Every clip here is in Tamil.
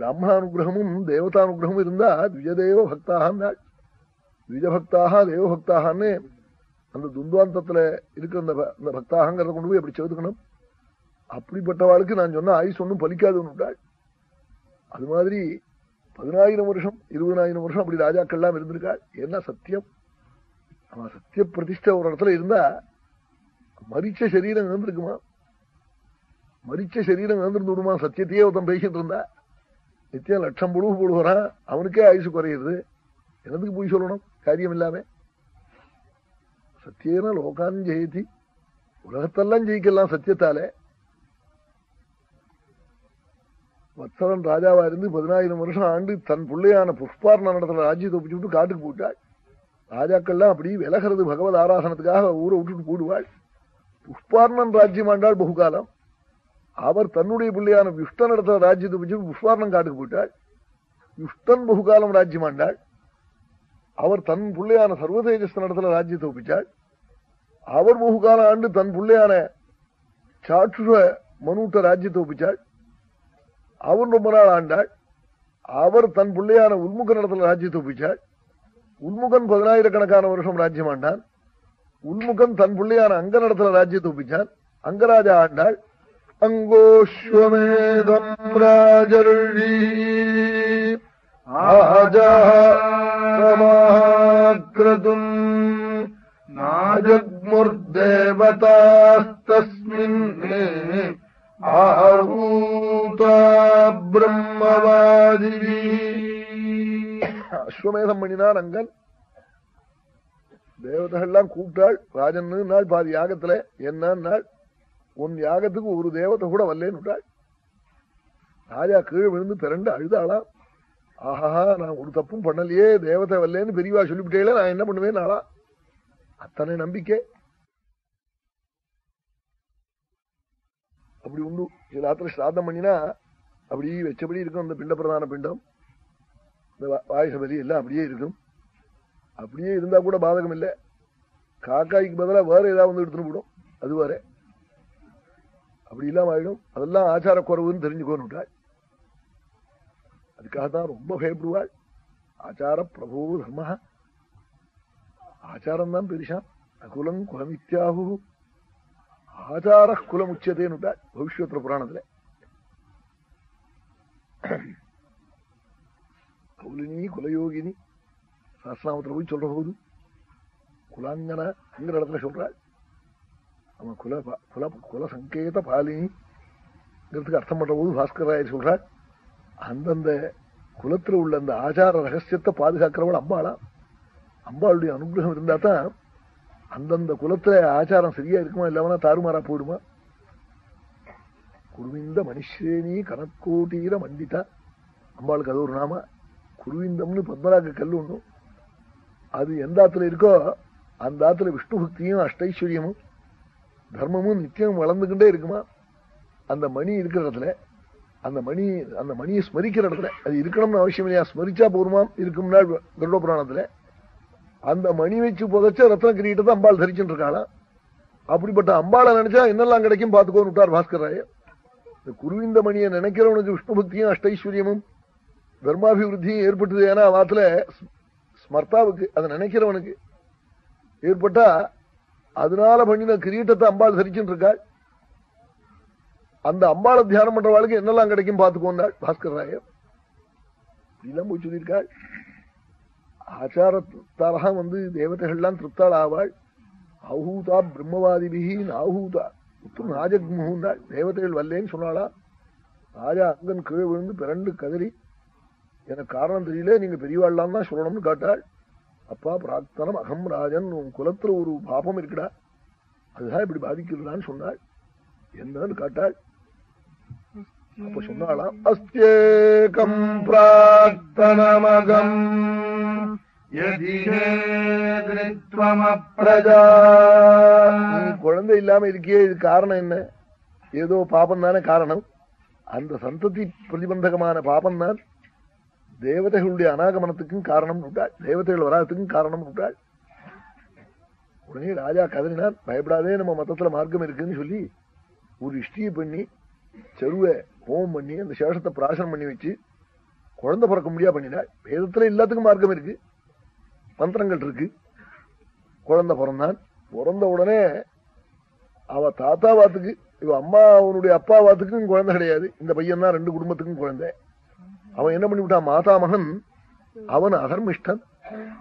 பிராமணானுகிரகமும் தேவதானுகிரகமும் இருந்தா திவிஜதேவ பக்தாகன்னாள் திவிஜபக்தாக தேவபக்தாகன்னு அந்த துந்துவாந்தத்துல இருக்கிற அந்த அந்த பக்தாகங்கிறத கொண்டு போய் அப்படி சேர்த்துக்கணும் அப்படிப்பட்டவாளுக்கு நான் சொன்ன ஆயுஸ் ஒன்றும் பலிக்காதுன்னு அது மாதிரி பதினாயிரம் வருஷம் இருபதாயிரம் வருஷம் அப்படி ராஜாக்கள்லாம் இருந்திருக்காள் என்ன சத்தியம் அவன் சத்திய பிரதிஷ்டை ஒரு இடத்துல இருந்தா மறிச்ச சரீரம் இருந்திருக்குமா மரிச்ச சரீரம் இருந்திருந்து விடுமா சத்தியத்தையே ஒருத்தன் பேசிட்டு இருந்தா நித்தியம் லட்சம் புழுவு போடுகிறான் அவனுக்கே ஆயுசு குறையுது என்னதுக்கு போய் சொல்லணும்? காரியம் இல்லாம. சத்தியன லோகான் ஜெயதி. உலகத்தெல்லாம் ஜெயிக்கலாம் சத்தியத்தாலே. வத்சலன் ராஜாவா இருந்து பதினாயிரம் வருஷம் ஆண்டு தன் பிள்ளையான புஷ்பார்ண நடத்துல ராஜ்யத்தை ஒப்பிச்சு விட்டு காட்டுக்கு போட்டாள். ராஜாக்கள்லாம் அப்படி விலகிறது பகவத் ஆராசனத்துக்காக ஊரை விட்டுட்டு போடுவாள். புஷ்பார்ணன் ராஜ்யம் ஆண்டாள் பகுகாலம். அவர் தன்னுடைய பிள்ளையான யுஷ்டன் இடத்துல ராஜ்யத்தை ஒப்பிச்சு புஷ்வாரணம் காட்டுக்கு போயிட்டாள் யுஷ்டன் பகுகாலம் ராஜ்யம் ஆண்டாள் அவர் தன் பிள்ளையான சர்வதேஜஸ்தன் இடத்துல ராஜ்யத்தை ஒப்பிச்சாள் அவர் பகுகாலம் ஆண்டு தன் பிள்ளையான சாட்சுஷ மனுட்ட ராஜ்யத்தை ஒப்பிச்சாள் அவர் ரொம்ப நாள் ஆண்டாள் அவர் தன் பிள்ளையான உள்முகன் இடத்துல ராஜ்யத்தை ஒப்பிச்சாள் உள்முகன் பதினாயிரக்கணக்கான வருஷம் ராஜ்யம் ஆண்டான். உள்முகன் தன் பிள்ளையான அங்கன் இடத்துல ராஜ்யத்தை ஒப்பிச்சான். அங்கராஜா ஆண்டாள் அங்கோஸ்வமேதம் ராஜர்ஷி ஆஜாக்கிரதும் நாஜக்முர்தேவதாஸ்தஸ்மின் ஆஹூத பிரம்மவாதி அஸ்வமேதம் பண்ணினார் அங்கன் தேவதைகள்லாம் கூப்பிட்டாள் ராஜன் நாள் பாதி யாகத்துல என்ன நாள் உன் யாகத்துக்கு ஒரு தேவத்தை கூட வரலேன்னு விட்டாள் ராஜா கீழே விழுந்து பிறண்டு அழுதாளாம். ஆஹா நான் ஒரு தப்பும் பண்ணலையே தேவதை வரலேன்னு பெரியவா சொல்லிவிட்டேல நான் என்ன பண்ணுவேன் நாளா? அத்தனை நம்பிக்கை. அப்படி உண்டு. சில ஆத்திர ஸ்ராத்தம் பண்ணினா அப்படி வச்சபடி இருக்கும் அந்த பிண்ட பிரதான பிண்டம். இந்த வா- எல்லாம் அப்படியே இருக்கும். அப்படியே இருந்தா கூட பாதகம் இல்லை காக்காய்க்கு பதிலாக வேற ஏதாவது வந்து எடுத்துன்னு போடும் அது வேற. அப்படி இல்லாம ஆயிடும். அதெல்லாம் ஆச்சார குறைவுன்னு தெரிஞ்சுக்கோன்னு அதுக்காகத்தான் ரொம்ப பயப்படுவாள் ஆச்சார பிரபு தர்ம. ஆச்சாரம் தான் பெருசான் அகுலம் குலமித்யாகு. ஆச்சார குலம் உச்சதேன்னு பவிஷ்யத்திர புராணத்துல. கௌலினி குலயோகினி சாஸ்திராமத்துல போய் சொல்ற போது குலாங்கனாங்கிற இடத்துல சொல்றாள். அவன் குல குல குல சங்கேத பாலினிங்கிறதுக்கு அர்த்தம் பண்ற போது பாஸ்கராயர் சொல்றாள் அந்தந்த குலத்துல உள்ள அந்த ஆச்சார ரகசியத்தை பாதுகாக்கிறவள் அம்பாளா? அம்பாளுடைய அனுகிரகம் இருந்தா தான் அந்தந்த குலத்துல ஆச்சாரம் சரியா இருக்குமா இல்லாமனா தாறுமாறா போயிடுமா? குருவிந்த மனுஷேனி கணக்கோட்டீர மண்டிதா. அம்பாளுக்கு அது ஒரு நாம. குருவிந்தம்னு பத்மராக கல் ஒண்ணும் அது எந்த ஆத்துல இருக்கோ அந்த ஆத்துல விஷ்ணு பக்தியும் அஷ்டைஸ்வரியமும் தர்மமும் நித்தியம் வளர்ந்துகிட்டே இருக்குமா? அந்த மணி இருக்கிற இடத்துல அந்த மணி அந்த மணியை ஸ்மரிக்கிற இடத்துல அது இருக்கணும்னு அவசியம் இல்லையா? ஸ்மரிச்சா போருமா இருக்கும் நாள் கருட புராணத்துல. அந்த மணி வச்சு புதைச்ச ரத்ன தான் அம்பாள் தரிச்சுட்டு இருக்காளா அப்படிப்பட்ட அம்பாளை நினைச்சா என்னெல்லாம் கிடைக்கும் பார்த்துக்கோன்னு விட்டார் பாஸ்கர் ராய இந்த குருவிந்த மணியை நினைக்கிறவனுக்கு விஷ்ணு பக்தியும் அஷ்டைஸ்வரியமும் தர்மாபிவிருத்தியும் ஏற்பட்டது. ஏன்னா வாத்துல ஸ்மர்த்தாவுக்கு அதை நினைக்கிறவனுக்கு ஏற்பட்டா அதனால பண்ணின கிரீட்டத்தை அம்பாள் சரிச்சுட்டு இருக்காள் அந்த அம்பாளை தியானம் பண்றவாளுக்கு என்னெல்லாம் கிடைக்கும் பார்த்துக்கோந்தாள் பாஸ்கர் ராயர். இதெல்லாம் போய் சொல்லியிருக்காள் ஆச்சாரத்தாரா வந்து தேவதைகள்லாம் திருப்தாள் ஆவாள். ஆஹூதா பிரம்மவாதிபிகி ஆஹூதா உத்து ராஜக்முகுந்தாள் தேவதைகள் வல்லேன்னு சொன்னாளா? ராஜா அங்கன் கீழே விழுந்து பிறண்டு கதறி எனக்கு காரணம் தெரியல நீங்க பெரியவாள்லாம் தான் சொல்லணும்னு காட்டாள். அப்பா பிரார்த்தனம் அகம் ராஜன் உன் குலத்துல ஒரு பாபம் இருக்குடா. அதுதான் இப்படி பாதிக்கிறதான்னு சொன்னாள். என்னன்னு காட்டாள். அப்ப சொன்னாலாம் அஸ்தேகம் பிரார்த்தனமகம் குழந்தை இல்லாம இருக்கியே இது காரணம் என்ன? ஏதோ பாபம் தானே காரணம். அந்த சந்ததி பிரதிபந்தகமான பாபம் தான் தேவதைகளுடைய அனாகமனத்துக்கும் காரணம் விட்டாள் தேவதைகள் வராதத்துக்கும் காரணம் விட்டாள் உடனே ராஜா கதறினார் பயப்படாதே நம்ம மதத்துல மார்க்கம் இருக்குன்னு சொல்லி ஒரு இஷ்டியை பண்ணி செருவை ஹோம் பண்ணி அந்த சேஷத்தை பிராசனம் பண்ணி வச்சு குழந்தை பிறக்க முடியா பண்ணினாள் வேதத்துல எல்லாத்துக்கும் மார்க்கம் இருக்கு. மந்திரங்கள் இருக்கு. குழந்தை பிறந்தான். பிறந்த உடனே அவ தாத்தா வாத்துக்கு இவ அம்மா அவனுடைய அப்பா வாத்துக்கும் குழந்தை கிடையாது. இந்த பையன் தான் ரெண்டு குடும்பத்துக்கும் குழந்தை. அவன் என்ன பண்ணிவிட்டான்? மாதா மகன் அவன் அகர்மிஷ்டன்.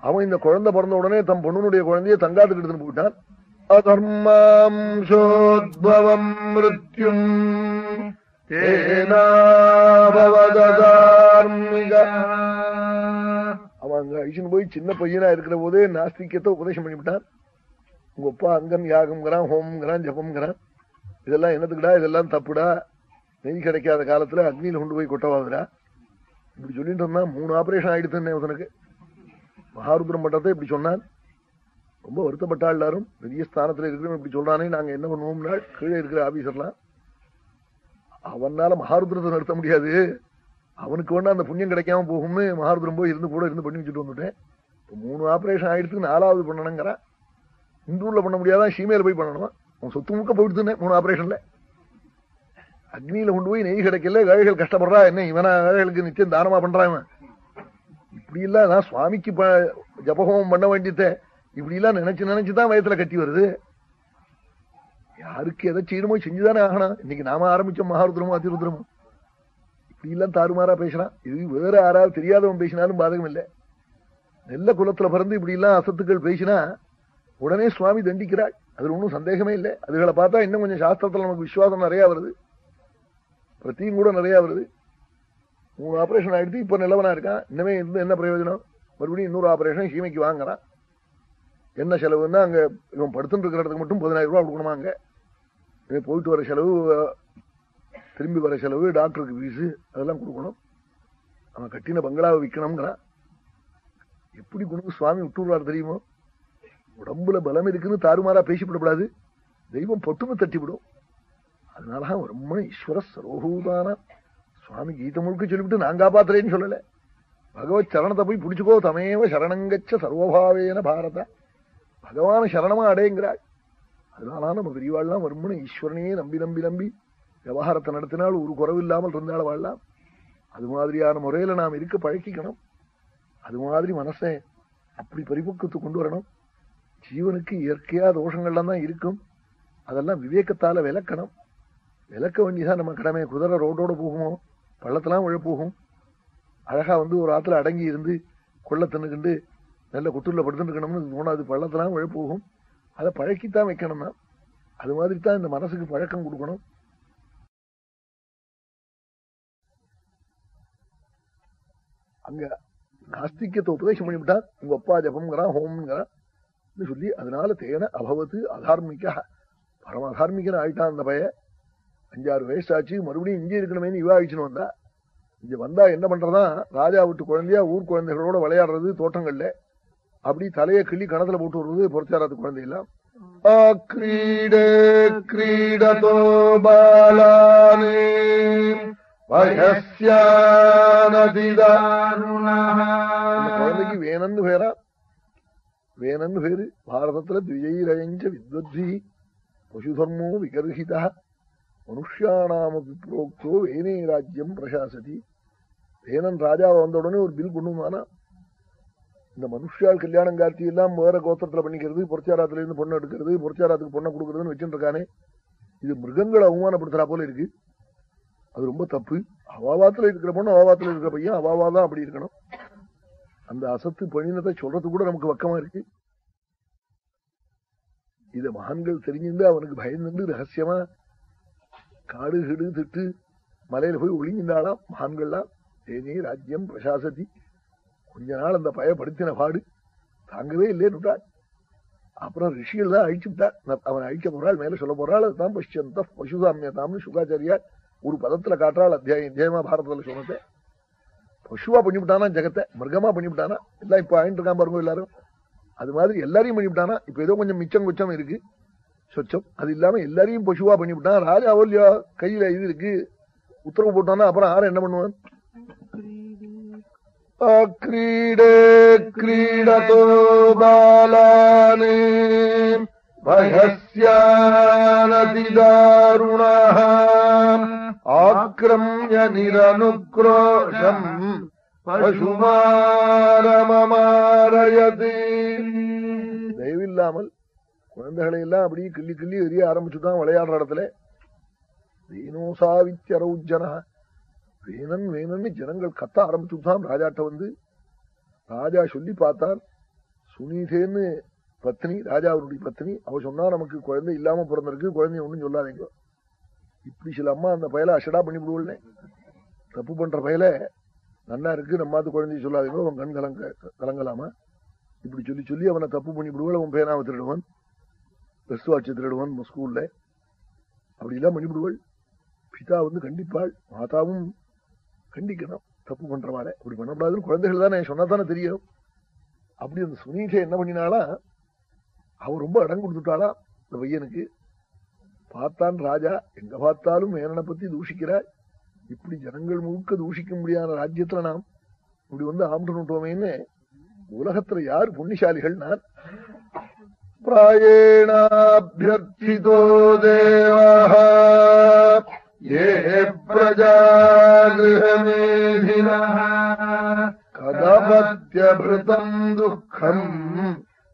அவன் இந்த குழந்தை பிறந்த உடனே தம் பொண்ணுடைய குழந்தைய தங்காத்துக்கு எடுத்துட்டு போயிட்டான். அதர்மாம்சோத்பவம் மிருத்யும் அவன் அங்க அழிச்சுன்னு போய் சின்ன பையனா இருக்கிற போதே நாஸ்திகத்தை உபதேசம் பண்ணிவிட்டான். உங்க அப்பா அங்கன் யாகம்ங்கிறான் ஹோம்ங்கிறான் ஜபம்ங்கிறான். இதெல்லாம் என்னத்துக்குடா? இதெல்லாம் தப்புடா? நெய் கிடைக்காத காலத்துல அக்னியில கொண்டு போய் கொட்டவாதுடா? இப்படி சொல்லிட்டு இருந்தான் மூணு ஆபரேஷன் ஆயிடுத்துன்னு அவனுக்கு மகாருத்ரம் பட்டத்தை இப்படி சொன்னான். ரொம்ப வருத்தப்பட்டா எல்லாரும். பெரிய ஸ்தானத்துல இருக்கிறவன் இப்படி சொல்றானே நாங்க என்ன பண்ணுவோம்னா கீழே இருக்கிற ஆபீசர்லாம். அவனால மகாருத்ரத்தை நடத்த முடியாது. அவனுக்கு வேணா அந்த புண்ணியம் கிடைக்காம போகும்னு மகாருத்ரம் போய் இருந்து கூட இருந்து பண்ணி வச்சுட்டு வந்துட்டேன். இப்போ மூணு ஆபரேஷன் ஆயிடுத்து நாலாவது பண்ணணுங்கிறான். இந்தூர்ல பண்ண முடியாதான் சீமையில போய் பண்ணணுமா? அவன் சொத்து முக்க போயிடுத்துனே மூணு ஆபரேஷன்ல அக்னியில கொண்டு போய் நெய் கிடைக்கல ஏழைகள் கஷ்டப்படுறா என்ன இவனா ஏழைகளுக்கு நிச்சயம் தானமா பண்றான் இப்படி இல்ல நான் சுவாமிக்கு ஜபகோமம் பண்ண வேண்டியத. இப்படி எல்லாம் நினைச்சு நினைச்சுதான் வயத்துல கட்டி வருது. யாருக்கு எதை செய்யணுமோ செஞ்சுதானே ஆகணும். இன்னைக்கு நாம ஆரம்பிச்சோம் மகாருத்ரமும் அதிருத்ரமும் இப்படி எல்லாம் தாறுமாறா பேசுறான். இது வேற யாராவது தெரியாதவன் பேசினாலும் பாதகம் இல்லை நெல்ல குலத்துல பிறந்து இப்படி எல்லாம் அசத்துக்கள் பேசினா உடனே சுவாமி தண்டிக்கிறாள் அதுல ஒன்றும் சந்தேகமே இல்லை. அதுகளை பார்த்தா இன்னும் கொஞ்சம் சாஸ்திரத்துல நமக்கு விசுவாசம் நிறைய வருது. பிரத்தியும் கூட நிறைய வருது. மூணு ஆபரேஷன் ஆயிடுத்து இப்ப நிலவனா இருக்கான். இன்னமே இருந்து என்ன பிரயோஜனம்? மறுபடியும் இன்னொரு ஆபரேஷன் சீமைக்கு வாங்குறான். என்ன செலவுன்னா அங்க இவன் படுத்துட்டு இருக்கிற இடத்துக்கு மட்டும் பதினாயிரம் ரூபாய் கொடுக்கணுமா அங்க? இவன் போயிட்டு வர செலவு திரும்பி வர செலவு டாக்டருக்கு ஃபீஸு அதெல்லாம் கொடுக்கணும். அவன் கட்டின பங்களாவை விற்கணுங்கிறான் எப்படி கொண்டு சுவாமி விட்டுருவார் தெரியுமோ? உடம்புல பலம் இருக்குன்னு தாறுமாறா பேசிவிடக்கூடாது. தெய்வம் பொட்டுன்னு தட்டிவிடும். அதனாலதான் ரொம்ப ஈஸ்வர சர்வபூதானா சுவாமி கீதை முழுக்க சொல்லிவிட்டு நான் காப்பாத்துறேன்னு சொல்லல. பகவத் சரணத்தை போய் பிடிச்சுக்கோ தமேவ சரணங்கச்ச சர்வபாவேன பாரத. பகவான சரணமா அடையுங்கிறாள். அதனால நம்ம பெரியவாள்லாம் வரும்னு ஈஸ்வரனையே நம்பி நம்பி நம்பி விவகாரத்தை நடத்தினால் ஒரு குறவு இல்லாமல் இருந்தால் வாழலாம். அது மாதிரியான முறையில நாம் இருக்க பழக்கிக்கணும் அது மாதிரி மனசை அப்படி பரிபக்குவத்து கொண்டு வரணும். ஜீவனுக்கு இயற்கையா தோஷங்கள்லாம் தான் இருக்கும். அதெல்லாம் விவேகத்தால விளக்கணும். விளக்க வேண்டியதான் நம்ம கடமை. குதிரை ரோட்டோட போகுமோ. பள்ளத்தெல்லாம் விழ போகும். அழகா வந்து ஒரு ஆத்துல அடங்கி இருந்து கொள்ள தின்னுக்கிண்டு நல்ல குட்டுள்ள படுத்துருக்கணும்னு தோணாது. பள்ளத்தெல்லாம் விழ போகும். அதை பழக்கித்தான் வைக்கணும்னா அது மாதிரி தான் இந்த மனசுக்கு பழக்கம் கொடுக்கணும். அங்க நாஸ்திக்கத்தை உபதேசம் பண்ணிவிட்டா உங்க அப்பா ஜபம்ங்கிறான் ஹோம்ங்கிறான் சொல்லி அதனால தேன அபவத்து அதார்மிக்க பரம அதார்மிகன் ஆயிட்டான் அந்த பையன். அஞ்சாறு வயசாச்சு மறுபடியும் இங்கே இருக்கணுமேனு இவா ஆயிடுச்சுன்னு வந்தா இங்க வந்தா என்ன பண்றதா ராஜா விட்டு குழந்தையா ஊர் குழந்தைகளோட விளையாடுறது தோட்டங்கள்ல அப்படி தலையை கிள்ளி கணத்துல போட்டு வருவது பொறுச்சாராது குழந்தை எல்லாம் கிரீடே கிரீடதோ பாலானே குழந்தைக்கு வேணன்னு பேரா? வேணன்னு பேரு. பாரதத்துல திவிஜயிரஞ்ச வித்வத்வி பசுதர்மோ விகர்ஹிதா. மனுஷியானாமபி புரோக்தோ ஏனே ராஜ்யம் பிரசாசதி வேணன் ராஜாவை வந்த உடனே ஒரு பில் கொண்டு வந்தானா இந்த மனுஷியால் கல்யாணம் கார்த்தி எல்லாம் வேற கோத்திரத்துல பண்ணிக்கிறது பொற்சாராத்துல இருந்து பொண்ணு எடுக்கிறது பொற்சாராத்துக்கு பொண்ணை கொடுக்கறதுன்னு வச்சுட்டு இருக்கானே இது மிருகங்களை அவமானப்படுத்துறா போல இருக்கு. அது ரொம்ப தப்பு. அவாவாத்துல இருக்கிற பொண்ணு அவாவாத்துல இருக்கிற பையன் அவாவா தான் அப்படி இருக்கணும். அந்த அசத்து பணினத்தை சொல்றது கூட நமக்கு வக்கமா இருக்கு. இத மகான்கள் தெரிஞ்சிருந்து அவனுக்கு பயந்துண்டு ரகசியமா காடு கிடு திட்டு மலையில போய் ஒளிஞ்சிருந்தாளாம் மகான்கள்லாம் தேனி ராஜ்யம் பிரசாசதி. கொஞ்ச நாள் அந்த பயப்படுத்தின பாடு. தாங்கவே இல்லைன்னு அப்புறம் ரிஷிகள் தான் அழிச்சுட்டான் அவன் அழிக்க போறாள் மேல சொல்ல போறாள். அதுதான் பஷ்யந்த பசுதாமியதாம்னு சுகாச்சாரியார் ஒரு பதத்துல காட்டுறாள் அத்தியாயம் ஜெயமா பாரதத்துல சொன்னதை. பசுவா பண்ணிவிட்டானா ஜெகத்தை? மிருகமா பண்ணிவிட்டானா எல்லாம் இப்ப ஆயிட்டு இருக்கான் பாருங்க எல்லாரும். அது மாதிரி எல்லாரையும் பண்ணிவிட்டானா இப்ப ஏதோ கொஞ்சம் மிச்சம் குச்சம் இருக்கு. சொச்சம். அது இல்லாம எல்லாரையும் பசுவா பண்ணிவிட்டான். ராஜாவோ இல்லையோ கையில இது இருக்கு. உத்தரவு போட்டானா அப்புறம் ஆற என்ன பண்ணுவான்? அக்ரீடே கிரீடதோ பாலானே பயஸ்யானதிதாருணः ஆக்ரம்ய நிரனுக்ரோஷம் பசுமாரமமாரயது. தயவில்லாமல் குழந்தைகளை எல்லாம் அப்படியே கிள்ளி கிள்ளி எரிய ஆரம்பிச்சுதான் விளையாடுற இடத்துல. வேணோசாவித்யரௌஜனா வேணன் வேணன்னு ஜனங்கள் கத்த ஆரம்பிச்சுதான் ராஜாட்ட வந்து ராஜா சொல்லி பார்த்தார் சுனீதேன்னு பத்னி ராஜாவுடைய பத்னி அவ சொன்னா நமக்கு குழந்தை இல்லாம பிறந்திருக்கு குழந்தைய ஒண்ணும் சொல்லாதீங்க. இப்படி சில அம்மா அந்த பயலை அஷடா பண்ணி விடுவோம்னே தப்பு பண்ற பயல நல்லா இருக்கு நம்மாத்து குழந்தைய சொல்லாதீங்க அவன் கண் கலங்க கலங்கலாமா? இப்படி சொல்லி சொல்லி அவனை தப்பு பண்ணி விடுவோம் அவன் பேனாவை திருடுவான். பெஸ்ட் வாட்சி திருடுவான் ஸ்கூல்ல அப்படி எல்லாம் பண்ணிவிடுவாள். பிதா வந்து கண்டிப்பாள். மாதாவும் கண்டிக்கணும். தப்பு பண்றவாளை. அப்படி பண்ணக்கூடாதுன்னு குழந்தைகள் தானே. சொன்னா தானே தெரியும். அப்படி அந்த சுனீஷை என்ன பண்ணினாளா? அவ ரொம்ப இடம் கொடுத்துட்டாளா? இந்த பையனுக்கு. பார்த்தான் ராஜா. எங்க பார்த்தாலும் மேனனை பத்தி தூஷிக்கிறாள். இப்படி ஜனங்கள் முழுக்க தூஷிக்க முடியாத ராஜ்யத்துல நாம் இப்படி வந்து ஆம்பிட்டோமேன்னு உலகத்துல யார் புண்ணியசாலிகள் நான் பிராயேணாபியர்த்திதோ தேவः ये प्रजागृहमेधिनः कदपत्यभृतम् दुःखम्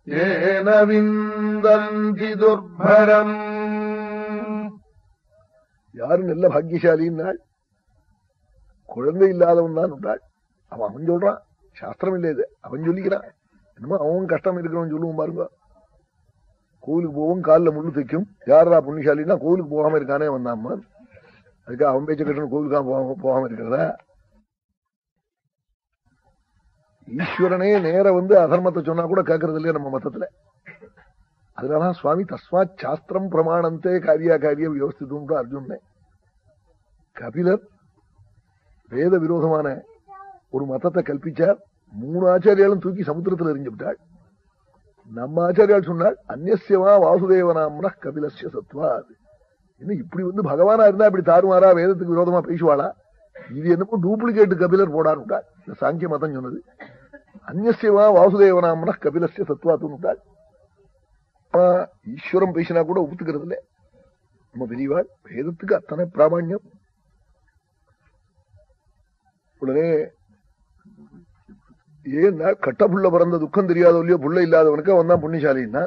येन विन्दन्ति दुर्भरम् யாரு நல்ல பாக்கியசாலின்னாள் குழந்தை இல்லாதவன் தான் உண்டாள் அவன் அவன் சொல்றான் சாஸ்திரம் இல்லை இது அவன் சொல்லிக்கிறான் என்னமோ அவன் கஷ்டம் இருக்கிறவன் சொல்லுவோம் பாருங்க கோவிலுக்கு போவோம் காலில் முள்ளு தைக்கும். யாரா புண்ணியசாலின்னா கோவிலுக்கு போகாம இருக்கானே வந்தாம்மா அதுக்காக அவன் பேச்ச கட்டணும் கோவிலுக்காக போகாம போகாம இருக்கிறதா? ஈஸ்வரனே நேர வந்து அதர்மத்தை சொன்னா கூட கேட்கறது இல்லையா நம்ம மத்தத்துல அதனாலதான் சுவாமி தஸ்மாத் சாஸ்திரம் பிரமாணந்தே காரியா காரிய வியவஸ்திதும் அர்ஜுன் கபிலர் வேத விரோதமான ஒரு மதத்தை கல்பிச்சார். மூணு ஆச்சாரியாலும் தூக்கி சமுத்திரத்தில் எரிஞ்சு விட்டாள் நம்ம ஆச்சாரியால் சொன்னால் அந்நியசியமா வாசுதேவனாம்னா கபிலசிய சத்வா இன்னும் இப்படி வந்து பகவானா இருந்தா இப்படி தாறுமாறா வேதத்துக்கு விரோதமா பேசுவாளா? இது என்னமோ டூப்ளிகேட் கபிலர் போடான்னு இந்த சாங்கிய மதம் சொன்னது. அந்நியசியமா வாசுதேவனாம்னா கபிலசிய சத்வாத்துன்னு ஈஸ்வரம் பேசினா கூட ஒத்துக்கிறது இல்லை நம்ம பெரியவாள் வேதத்துக்கு அத்தனை பிராமணியம். உடனே ஏன்னா கட்ட புள்ள பிறந்த துக்கம் தெரியாத இல்லையோ புள்ள இல்லாதவனுக்கு அவன் தான் புண்ணியசாலின்னா?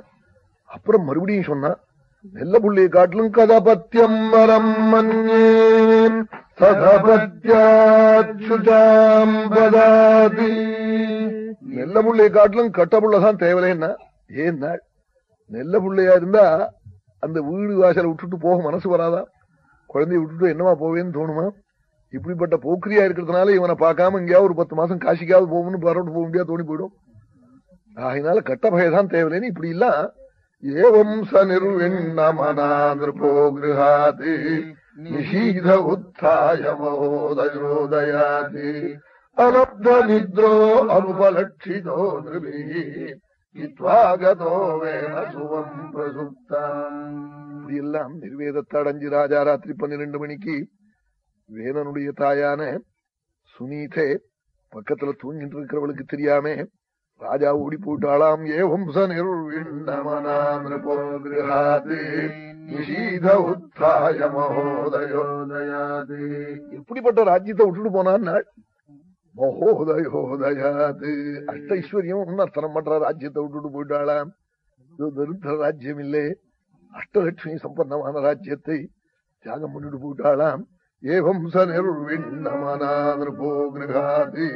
அப்புறம் மறுபடியும் சொன்னான் நெல்ல புள்ளையை காட்டிலும் கதபத்தியம் வரம் மன்யேன் நெல்ல புள்ளையை காட்டிலும் கட்ட புள்ளதான் தேவலைன்னா ஏன்னா நெல்ல புள்ளையா இருந்தா அந்த வீடு வாசலை விட்டுட்டு போக மனசு வராதா? குழந்தைய விட்டுட்டு என்னவா போவேன்னு தோணுமா? இப்படிப்பட்ட போக்கிரியா இருக்கிறதுனால இவனை பார்க்காம எங்கேயாவது ஒரு பத்து மாசம் காசிக்காவது போகணும்னு பரவிட்டு போக முடியாது தோணி போயிடும். ஆகினால கட்ட பயதான் தேவையில்லைன்னு இப்படி இல்ல. ஏவம் ச நிர்விண்ணமனாதிருப்போ கிருஹாது நிஷீத உத்தாய மகோதயோதயாது அலப்த நித்ரோ அனுபலட்சிதோ நிருபி எல்லாம் நிர்வேதத்தை அடைஞ்சு ராஜா ராத்திரி பன்னிரண்டு மணிக்கு வேணனுடைய தாயான சுனீதே பக்கத்துல தூங்கிட்டு இருக்கிறவளுக்கு தெரியாம ராஜா ஓடி போயிட்டாளாம் ஏவம் எப்படிப்பட்ட ராஜ்யத்தை விட்டுட்டு போனான் மகோதயோதயாது. அஷ்ட ஐஸ்வர்யம் அர்த்தனம் பண்ற ராஜ்யத்தை விட்டுட்டு போயிட்டாளாம். இது தரித்திர ராஜ்யம் இல்லே அஷ்டலட்சுமி சம்பந்தமான ராஜ்யத்தை தியாகம் பண்ணிட்டு போயிட்டாளாம். ஏவம் ச நிர்விண்ணமனாதிருப்போ கிருகாதி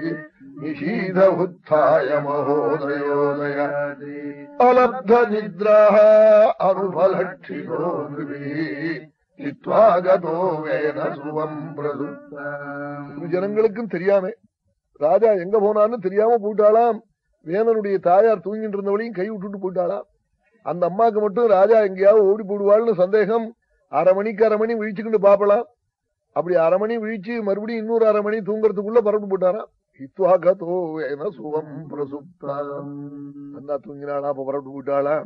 நிஷீத உத்தாய மகோதயோதயாதி அலப்த நித்ரா அனுபலட்சிதோ நித்வாகதோ வேன சுவம் ஜனங்களுக்கும் தெரியாம ராஜா எங்க போனான்னு தெரியாம போயிட்டாளாம் வேணனுடைய தாயார் தூங்கிட்டு இருந்தவளையும் கை விட்டுட்டு போயிட்டாளாம். அந்த அம்மாக்கு மட்டும் ராஜா எங்கேயாவது ஓடி போடுவாள்னு சந்தேகம் அரை மணிக்கு அரை மணி விழிச்சுக்கிட்டு பாப்பலாம் அப்படி அரை மணி விழிச்சு மறுபடியும் இன்னொரு அரை மணி தூங்குறதுக்குள்ள பரப்பு போட்டாராம் இத்வாகதோ வேன சுவம் பிரசுப்தா தூங்கினாளா? அப்ப பரப்பு போட்டாளா?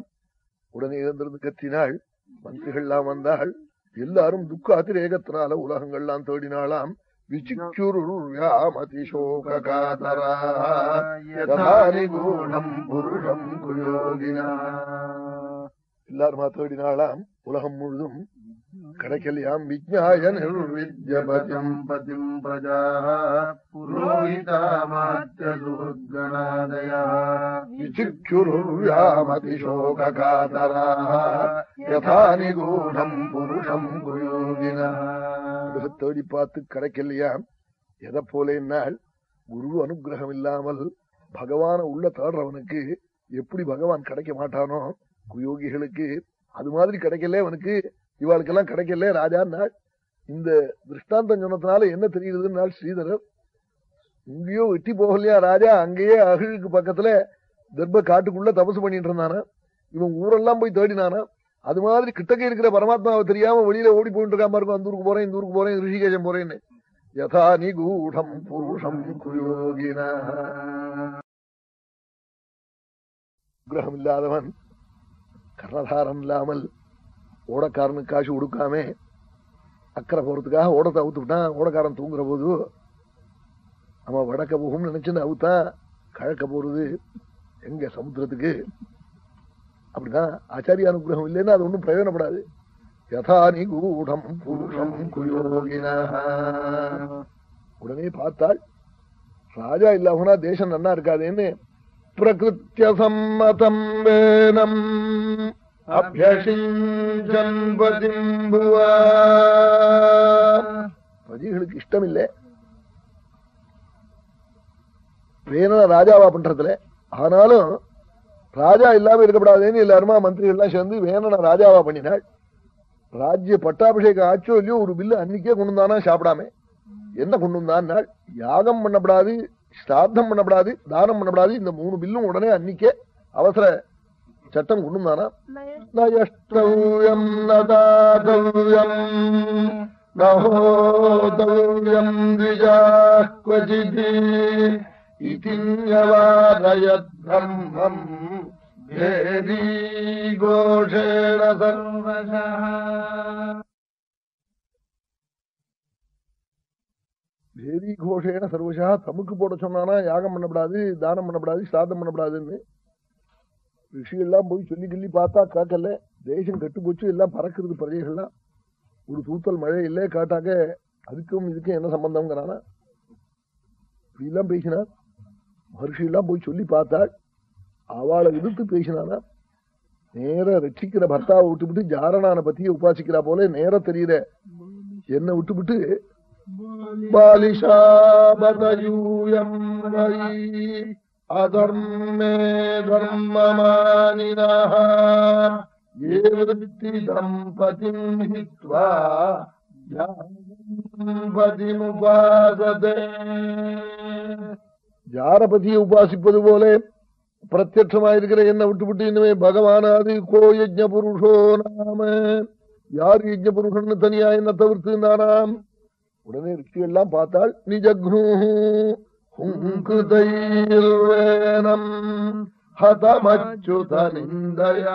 உடனே இருந்திருந்து கத்தினாள். மந்திரிகள்லாம் வந்தாள். எல்லாரும் துக்க அதிரேகத்தினால உலகங்கள்லாம் தேடினாளாம். எல்லாருமா தேடினாளாம். உலகம் முழுதும் கிடைக்கலையாம் விஜ்ஞாய நிர்வித்யபதிம் பதிம் பிரஜா புரோஹிதாமாத்யசுகணாதயா விசிச்சுருர்யாமதிசோகாதராः யதா நிகூடம் புருஷம் குயோகினः தேடி பார்த்து கிடைக்கலையா எதை போலேன்னால் குரு அனுகிரகம் இல்லாமல் பகவான உள்ள தேடுறவனுக்கு எப்படி பகவான் கிடைக்க மாட்டானோ? குயோகிகளுக்கு அது மாதிரி கிடைக்கல அவனுக்கு. இவாளுக்கெல்லாம் கிடைக்கல ராஜா நாள். இந்த திருஷ்டாந்தம் சொன்னதுனால என்ன தெரியுதுன்னா ஸ்ரீதரர் இங்கேயோ வெட்டி போகலையா ராஜா? அங்கேயே அகிழுக்கு பக்கத்துல தர்ப காட்டுக்குள்ள தபசு பண்ணிட்டு இருந்தானா? இவன் ஊரெல்லாம் போய் தேடினானா? அது மாதிரி கிட்டக்க இருக்கிற பரமாத்மாவை தெரியாம வெளியில ஓடி போயிட்டு இருக்காம இருக்கும் அந்த ஊருக்கு போறேன் இந்த ஊருக்கு போறேன் ரிஷிகேஷம் போறேன்னு. யதா நிகூடம் புருஷம் குயோகின கிரகம் இல்லாதவன் கர்ணதாரம் இல்லாமல் ஓடக்காரனுக்கு காசு கொடுக்காம அக்கறை போறதுக்காக ஓடத்தை அவுத்து விட்டான் ஓடக்காரன் தூங்குற போது அவன் வடக்க போகும்னு நினைச்சுன்னு அவுத்தான் கழக்க போறது எங்க சமுத்திரத்துக்கு? அப்படிதான் ஆச்சாரிய அனுகிரகம் இல்லைன்னா அது ஒன்றும் பிரயோஜனப்படாது. யதா கூடம் புருஷம் உடனே பார்த்தாள் ராஜா இல்லாமனா தேசம் நன்னா இருக்காதேன்னு பிரகிருத்திய சம்மதம் வேனம் அபியசிஞ்சன் பதிம்புவா இஷ்டம் இல்லை வேணும் ராஜாவா பண்றதுல. ஆனாலும் ராஜா இல்லாம இருக்கப்படாதேன்னு எல்லாருமா மந்திரிகள்லாம் சேர்ந்து வேணனை ராஜாவா பண்ணினாள். ராஜ்ய பட்டாபிஷேகம் ஆச்சோ இல்லையோ ஒரு பில்லு அன்னைக்கே கொண்டு வந்தானா சாப்பிடாம? என்ன கொண்டு வந்தான்னாள்? யாகம் பண்ணப்படாது ஸ்ராத்தம் பண்ணப்படாது தானம் பண்ணப்படாது இந்த மூணு பில்லும் உடனே அன்னைக்கே அவசர சட்டம் கொண்டு வந்தானா நயஷ்டவ்யம் நதாதவ்யம் நகோதவ்யம் த்விஜாக்வஜிதி இதிஞவாரயத் பிரம்மம் பேரி கோஷேண சர்வசः பேரி கோஷேன சர்வசா தமுக்கு போட சொன்னானா யாகம் பண்ணப்படாது தானம் பண்ணப்படாது சாதம் பண்ணப்படாதுன்னு ரிஷிகள்லாம் போய் சொல்லி கிள்ளி பார்த்தா காக்கல தேசம் கெட்டு போச்சு எல்லாம் பறக்கிறது பிரஜைகள்லாம். ஒரு தூத்தல் மழை இல்லை காட்டாக்க அதுக்கும் இதுக்கும் என்ன சம்பந்தம்ங்கிறானா? இப்படிலாம் பேசினார் மகர்ஷியெல்லாம் போய் சொல்லி பார்த்தாள். அவளை எதிர்த்து பேசினானா நேர ரட்சிக்கிற பர்த்தாவை விட்டுவிட்டு ஜாரணான பத்திய உபாசிக்கிறா போல நேர தெரியற. என்ன விட்டுவிட்டு பாலிஷாபதயூயம் अधर्मे धर्ममानिनः ये वृत्तिदम्पतिम् हित्वा ജാരപതിമുപാസത്തെ ജാരപതിയെ ഉപാസിപ്പത് പോലെ പ്രത്യക്ഷമായിരിക്കുന്ന എന്നെ വിട്ടുവിട്ട് ഇന്നുമേ ഭഗവാനാത് കോ യജ്ഞപുരുഷോ നാമ യാർ യജ്ഞപുരുഷൻ തനിയായ നത്തവൃത്തി നാനാം ഉടനെ ഋഷിയെല്ലാം പാത്താൽ നിജഗ്നൂ உடனே ரிஷி எல்லாம் ஹதமச்சுத நிந்தயா.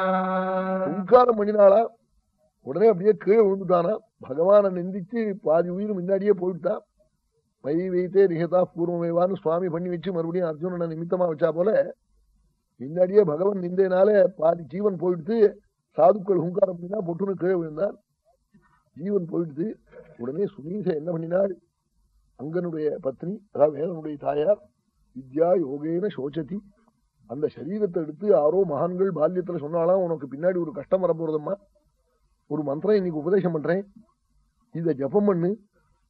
ஹுங்காரம் பண்ணினாளா? உடனே அப்படியே கீழே விழுந்துட்டானா? பகவானை நிந்திச்சு பாதி உயிர் முன்னாடியே போயிட்டான் பை வைத்தே நிகதா பூர்வமேவான்னு சுவாமி பண்ணி வச்சு மறுபடியும் அர்ஜுனனை நிமித்தமா வச்சா போல முன்னாடியே பகவான் நிந்தையினால பாதி ஜீவன் போயிடுத்து சாதுக்கள் ஹுங்காரம் பண்ணினா பொட்டுன்னு கீழே விழுந்தான் ஜீவன் போயிடுத்து உடனே சுனீச என்ன பண்ணினாள்? அங்கனுடைய பத்னி அதாவது வேதனுடைய தாயார் வித்யா யோகேன சோச்சதி. அந்த சரீரத்தை எடுத்து யாரோ மகான்கள் பால்யத்துல சொன்னாலாம் உனக்கு பின்னாடி ஒரு கஷ்டம் வரப்போறதம்மா. ஒரு மந்திரம் இன்னைக்கு உபதேசம் பண்றேன். இதை ஜபம் பண்ணு.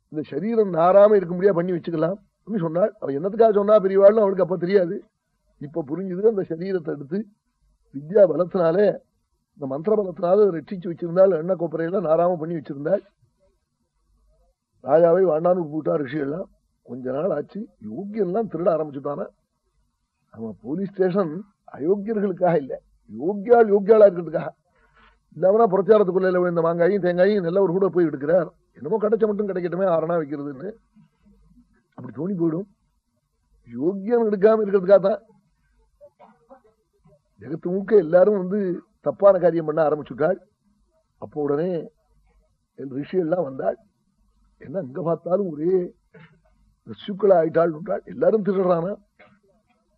இந்த சரீரம் நாராம இருக்க முடியா பண்ணி வச்சுக்கலாம். அப்படின்னு சொன்னாள். அவன் என்னத்துக்காக சொன்னா பெரியவாள்னு அவளுக்கு அப்ப தெரியாது. இப்ப புரிஞ்சுது அந்த சரீரத்தை எடுத்து வித்யா பலத்தினாலே இந்த மந்திர பலத்தினால ரட்சிச்சு வச்சிருந்தாள். எண்ணெய் கொப்பரையில நாராம பண்ணி வச்சிருந்தாள். ராஜாவை வாண்டான்னு கூட்டா ரிஷியெல்லாம் கொஞ்ச நாள் ஆச்சு. யோக்கியன்லாம் திருட ஆரம்பிச்சுட்டானா அவன் போலீஸ் ஸ்டேஷன் அயோக்கியர்களுக்காக இல்லை. யோக்கியாள் யோக்கியாளா இருக்கிறதுக்காக. இல்லாமனா பிரச்சாரத்துக்குள்ள விழுந்த மாங்காயும் தேங்காயும் நல்லவர் கூட போய் எடுக்கிறார். என்னமோ கிடைச்ச மட்டும் கிடைக்கட்டுமே ஆரணா வைக்கிறதுன்னு. அப்படி தோணி போயிடும். யோக்கியம் எடுக்காம இருக்கிறதுக்காக தான் ஜெகத்து மூக்க எல்லாரும் வந்து தப்பான காரியம் பண்ண ஆரம்பிச்சுட்டாள். அப்போ உடனே ரிஷி எல்லாம் வந்தாள். என்ன அங்க பார்த்தாலும் ஒரே ரிஷுக்களா ஆயிட்டாள் விட்டாள் எல்லாரும் திருடுறானா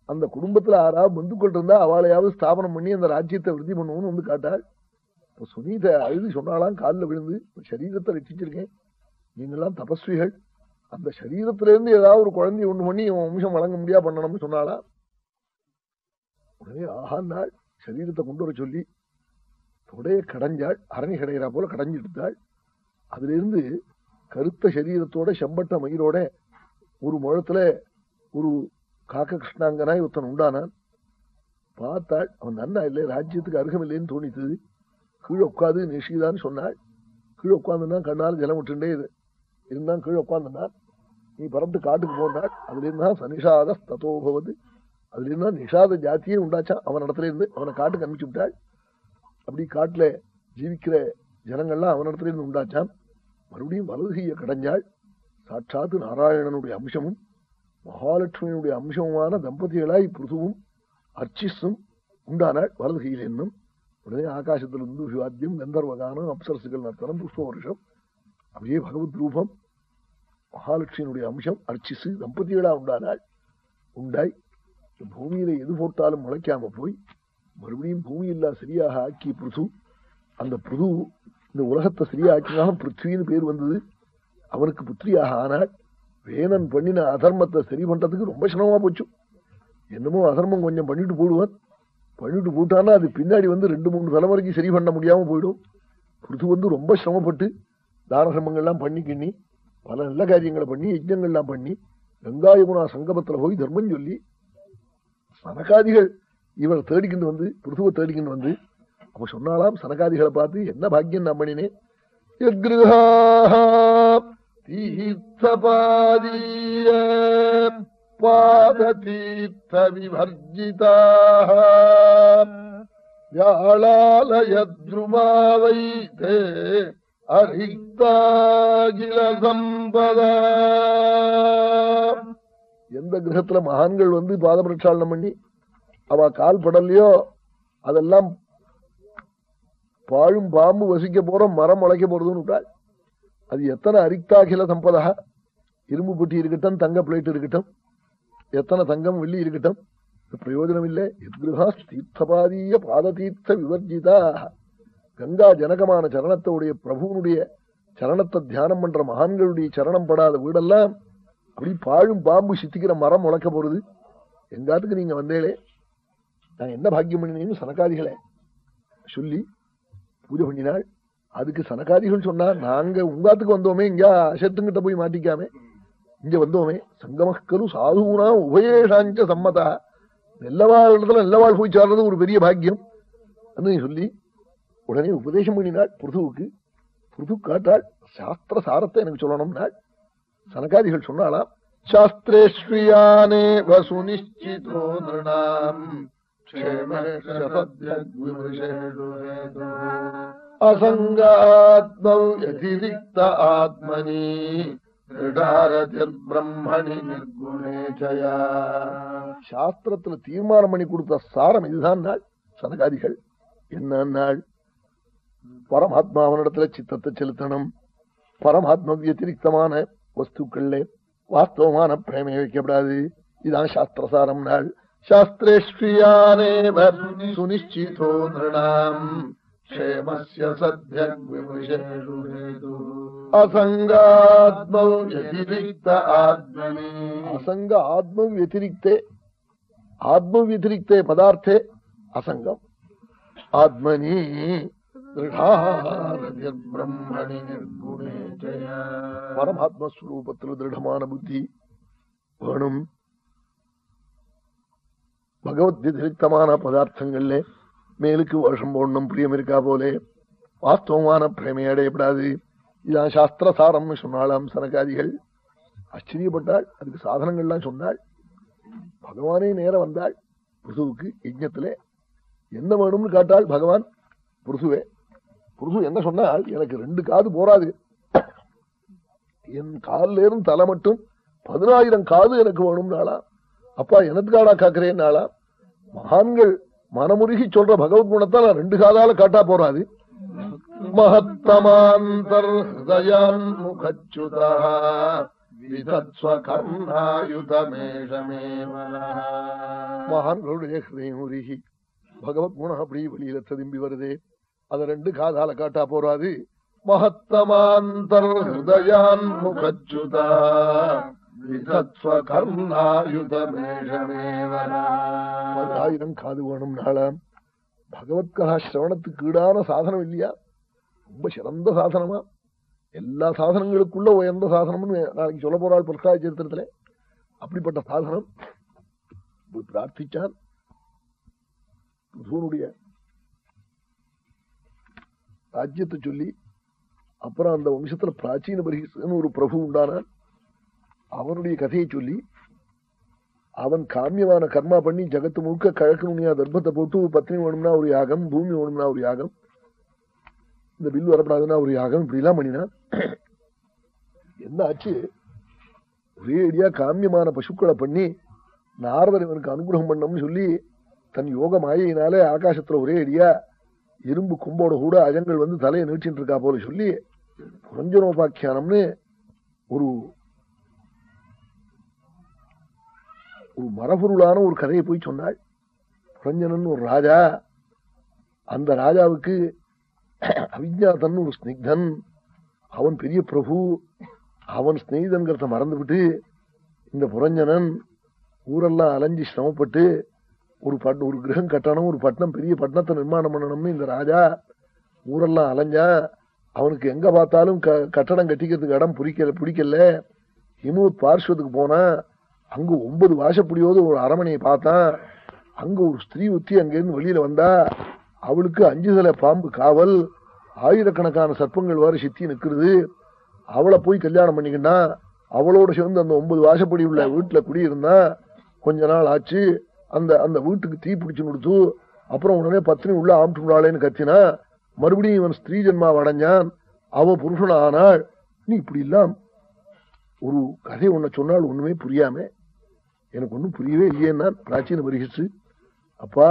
அந்த குடும்பத்துல ஆறா பந்துக்கள் இருந்தா அவளையாவது ஸ்தாபனம் பண்ணி அந்த ராஜ்யத்தை விருத்தி பண்ணுவோம்னு வந்து காட்டாள். இப்ப சுனீத அழுது சொன்னாலாம் காலில் விழுந்து சரீரத்தை ரட்சிச்சிருக்கேன். நீங்கெல்லாம் தபஸ்விகள். அந்த சரீரத்தில இருந்து ஏதாவது ஒரு குழந்தைய ஒண்ணு பண்ணி இவன் வம்சம் வழங்க முடியா பண்ணணும்னு சொன்னாளா உடனே ஆஹா நாள் சரீரத்தை கொண்டு வர சொல்லி தொடைய கடைஞ்சாள் அரணி கடைகிறா போல கடைஞ்சு அதுல இருந்து கருத்த சரீரத்தோட செம்பட்ட மயிரோட ஒரு முழத்துல ஒரு காக்க கிருஷ்ணாங்கனாய் ஒருத்தன் உண்டானான். பார்த்தாள் அவன் நன்னா இல்லை ராஜ்யத்துக்கு அருகம் இல்லைன்னு தோணித்தது கீழே உட்காந்து நிஷிதான்னு சொன்னாள். கீழே உட்காந்துன்னா கண்ணால் ஜலம் விட்டுண்டே இது. இருந்தான் கீழே உட்காந்துனான் நீ பறந்து காட்டுக்கு போனாள். அதுல இருந்தா சனிஷாத தத்தோபவது அதுல இருந்தா நிஷாத ஜாத்தியே உண்டாச்சான். அவன் இடத்துல இருந்து அவனை காட்டுக்கு அனுப்பிச்சு விட்டாள். அப்படி காட்டுல ஜீவிக்கிற ஜனங்கள்லாம் அவன் இடத்துல இருந்து உண்டாச்சான் மறுபடியும் வலதுகைய கடைஞ்சாள் சாட்சாத்து நாராயணனுடைய அம்சமும் மகாலட்சுமியுடைய அம்சமுமான தம்பதிகளாய் பிருதுவும் அர்ச்சிஸும் உண்டானாள் வலதுகையில் என்னும். உடனே ஆகாசத்திலிருந்து சிவாத்தியம் கந்தர்வகானம் அப்சரசுகள் நர்த்தனம் புஷ்ப வருஷம் அப்படியே பகவத் ரூபம் மகாலட்சுமியினுடைய அம்சம் அர்ச்சிசு தம்பதிகளா உண்டானாள். உண்டாய். பூமியில எது போட்டாலும் முளைக்காம போய் மறுபடியும் பூமியெல்லாம் சரியாக ஆக்கி பிருது அந்த பிருது இந்த உலகத்தை சரியாக்கினாலும் பிருத்வின்னு பேர் வந்தது. அவனுக்கு புத்திரியாக ஆனால் வேணன் பண்ணின அதர்மத்தை சரி பண்றதுக்கு ரொம்ப சிரமமா போச்சு. என்னமோ அதர்மம் கொஞ்சம் பண்ணிட்டு போடுவான். பண்ணிட்டு போட்டானா அது பின்னாடி வந்து ரெண்டு மூணு தலைமுறைக்கு சரி பண்ண முடியாம போயிடும். புருது வந்து ரொம்ப சிரமப்பட்டு தானசிரமங்கள்லாம் பண்ணி கிண்ணி பல நல்ல காரியங்களை பண்ணி யஜ்ஞங்கள்லாம் பண்ணி கங்காயமுனா சங்கமத்துல போய் தர்மம் சொல்லி சனகாதிகள் இவரை தேடிக்கிட்டு வந்து புருதுவை தேடிக்கிட்டு வந்து அவ சொன்னாலாம் சனகாதிகளை பார்த்து என்ன பாக்கியம் நான் பண்ணினேன்? தீர்த்தபாதீய பாததீர்த்த விவர்ஜிதா வியாழாலயத்ருமாவைத்தே அரிக்தாகில சம்பதா எந்த கிரகத்துல மகான்கள் வந்து பாத பிரட்சாளனம் பண்ணி அவ கால் படலையோ அதெல்லாம் பாழும் பாம்பு வசிக்க போறோம் மரம் முளைக்க போறதுன்னு விட்டாள் அது எத்தனை அரிக்தாகில சம்பதா? இரும்பு புட்டி இருக்கட்டும் தங்க பிளேட் இருக்கட்டும் எத்தனை தங்கம் வெள்ளி இருக்கட்டும் பிரயோஜனம் இல்லை எத்ருகா தீர்த்தபாதீய பாததீர்த்த விவர்ஜிதா. கங்கா ஜனகமான சரணத்தோடைய பிரபுவனுடைய சரணத்தை தியானம் பண்ற மகான்களுடைய சரணம் படாத வீடெல்லாம் அப்படி பாழும் பாம்பு சித்திக்கிற மரம் முளைக்க போறது. எங்காத்துக்கு நீங்க வந்தேளே? நான் என்ன பாக்கியம் பண்ணினேன்னு சனக்காதிகளை சொல்லி பூஜை பண்ணினாள் அதுக்கு சனகாதிகள் சொன்னா நாங்க உங்காத்துக்கு வந்தோமே இங்க அசத்துங்கிட்ட போய் மாட்டிக்காம. இங்க வந்தோமே சங்கமக்கரு சாதுனா உபயேஷாஞ்ச சம்மதா. நெல்லவாழ் இடத்துல நெல்லவாழ் போய் சேர்றது ஒரு பெரிய பாக்கியம். சொல்லி உடனே உபதேசம் பண்ணினாள் புருதுவுக்கு. புருது காட்டாள் சாஸ்திர சாரத்தை எனக்கு சொல்லணும்னாள். சனகாதிகள் சொன்னாலாம் சாஸ்திரேஸ்வியானே வசுனிச்சிதோ நிருணாம். அசங்காத்மௌதிரிக்த ஆத்மனி பிரம்மணி நிர்குணேச்சயா சாஸ்திரத்துல தீர்மானம் பண்ணி கொடுத்த சாரம் இதுதான் நாள் சனகாதிகள் என்ன நாள் பரமாத்மாவனிடத்துல சித்தத்தை செலுத்தணும் பரமாத்ம வத்திரிகமான வஸ்துக்கள்ல வாஸ்தவமான பிரேமையை வைக்கப்படாது இதான் சாஸ்திரசாரம் நாள் शास्त्रेष्वियानेव सुनिश्चितो नृणाम्। क्षेमस्य सद्भ्यग्विमुषेषु हेतुः। असङ्गात्मौ व्यतिरिक्त आत्मने। असङ्ग आत्मौ व्यतिरिक्ते आत्मव्यतिरिक्ते पदार्थे असङ्गम्। आत्मनि ദൃഢാരതിർബ്രഹ്മണി നിർഗുണേജയ പരമാത്മസ്വരൂപത്തിൽ ദൃഢമാണ് ബുദ്ധി பகவத் விதிரிக்தமான பதார்த்தங்கள்ல மேலுக்கு வருஷம் போடணும் பிரியம் இருக்கா போலே. வாஸ்தவமான பிரேமை அடையப்படாது. இதான் சாஸ்திரசாரம்னு சொன்னாலாம் சனகாதிகள். ஆச்சரியப்பட்டாள் அதுக்கு சாதனங்கள்லாம் சொன்னாள். பகவானே நேரம் வந்தாள். புருசுவுக்கு யஜ்ஞத்துல என்ன வேணும்னு காட்டாள் பகவான்? புருசுவே புருசு என்ன சொன்னால் எனக்கு ரெண்டு காது போராது என் காலிலேருந்து தலை மட்டும் பதினாயிரம் காது எனக்கு வேணும்னாலாம் அப்பா எனத்துக்காடா காக்கிறேன் மகான்கள் மனமுருகி சொல்ற பகவத் குணத்தை நான் ரெண்டு காதால காட்டா போறாது. மகத்தமாந்தர் ஹிருதயான் மகான்களுடைய ஹிருதயம் பகவத் குணம் அப்படியே வெளியில திரும்பி வருதே. அத ரெண்டு காதால காட்டா போறாது. மகத்தமாந்தர் ஹிருதயான் முகச்சுதா ஆயிரம் காது வேணும் நாளாம் பகவத்கதா சிரவணத்துக்கு ஈடான சாதனம் இல்லையா ரொம்ப சிறந்த சாதனமா? எல்லா சாதனங்களுக்குள்ள உயர்ந்த சாதனம்னு நாளைக்கு சொல்ல போறாள் பிரசாத சரித்திரத்துல. அப்படிப்பட்ட சாதனம். பிரார்த்திச்சான் சூனுடைய ராஜ்யத்தை சொல்லி அப்புறம் அந்த வம்சத்துல பிராச்சீன பரிசு ஒரு பிரபு உண்டானான் அவனுடைய கதையை சொல்லி அவன் காமியமான கர்மா பண்ணி ஜகத்து முழுக்க கழக்கு நுனியா தர்ப்பத்தை போட்டு பத்னி வேணும்னா ஒரு யாகம் பூமி வேணும்னா ஒரு யாகம் இந்த பில் வரப்படாதுன்னா ஒரு யாகம் இப்படி எல்லாம் பண்ணினான் என்ன ஆச்சு? ஒரே அடியா காமியமான பசுக்களை பண்ணி நாரதர் இவனுக்கு அனுகிரகம் பண்ணம்னு சொல்லி தன் யோக மாயினாலே ஆகாசத்துல ஒரே அடியா இரும்பு கும்போட கூட அஜங்கள் வந்து தலையை நீட்டின்னு இருக்கா போல சொல்லி புரஞ்சனோபாக்கியானம்னு ஒரு ஒரு மரபொருளான ஒரு கதையை போய் சொன்னாள். புரஞ்சனன் ஒரு ராஜா. அந்த ராஜாவுக்கு அவிஜாதன் ஒரு ஸ்னிக்தன். அவன் பெரிய பிரபு. அவன் ஸ்நேகிதன்கிறத மறந்துவிட்டு இந்த புரஞ்சனன் ஊரெல்லாம் அலைஞ்சி சிரமப்பட்டு ஒரு பட் ஒரு கிரகம் கட்டணும் ஒரு பட்டணம் பெரிய பட்டணத்தை நிர்மாணம் பண்ணணும்னு இந்த ராஜா ஊரெல்லாம் அலைஞ்சா அவனுக்கு எங்க பார்த்தாலும் கட்டடம் கட்டிக்கிறதுக்கு இடம் பிடிக்கல பிடிக்கல. ஹிமூத் பார்ஸ்வத்துக்கு போனா அங்கு ஒன்பது வாசப்படியோடு ஒரு அரமனையை பார்த்தான் அங்கு ஒரு ஸ்திரீ ஒத்தி அங்கிருந்து வெளியில வந்தா அவளுக்கு அஞ்சு தலை பாம்பு காவல் ஆயிரக்கணக்கான சர்ப்பங்கள் வேறு சித்தி நிற்கிறது. அவளை போய் கல்யாணம் பண்ணிக்கினா அவளோட சேர்ந்து அந்த ஒன்பது வாசப்படி உள்ள வீட்டுல குடியிருந்தா கொஞ்ச நாள் ஆச்சு. அந்த அந்த வீட்டுக்கு தீ பிடிச்சு கொடுத்து அப்புறம் உடனே பத்னி உள்ள ஆம்பிட்டு விடாளேன்னு கத்தினா மறுபடியும் இவன் ஸ்திரீ ஜென்மாவை அடைஞ்சான். அவ புருஷன் ஆனாள் நீ இப்படி இல்லாம் ஒரு கதை ஒன்ன சொன்னால் ஒண்ணுமே புரியாம. எனக்கு ஒன்றும் புரியவே இல்லையேன்னா பிராச்சீன பரிகிச்சு அப்பா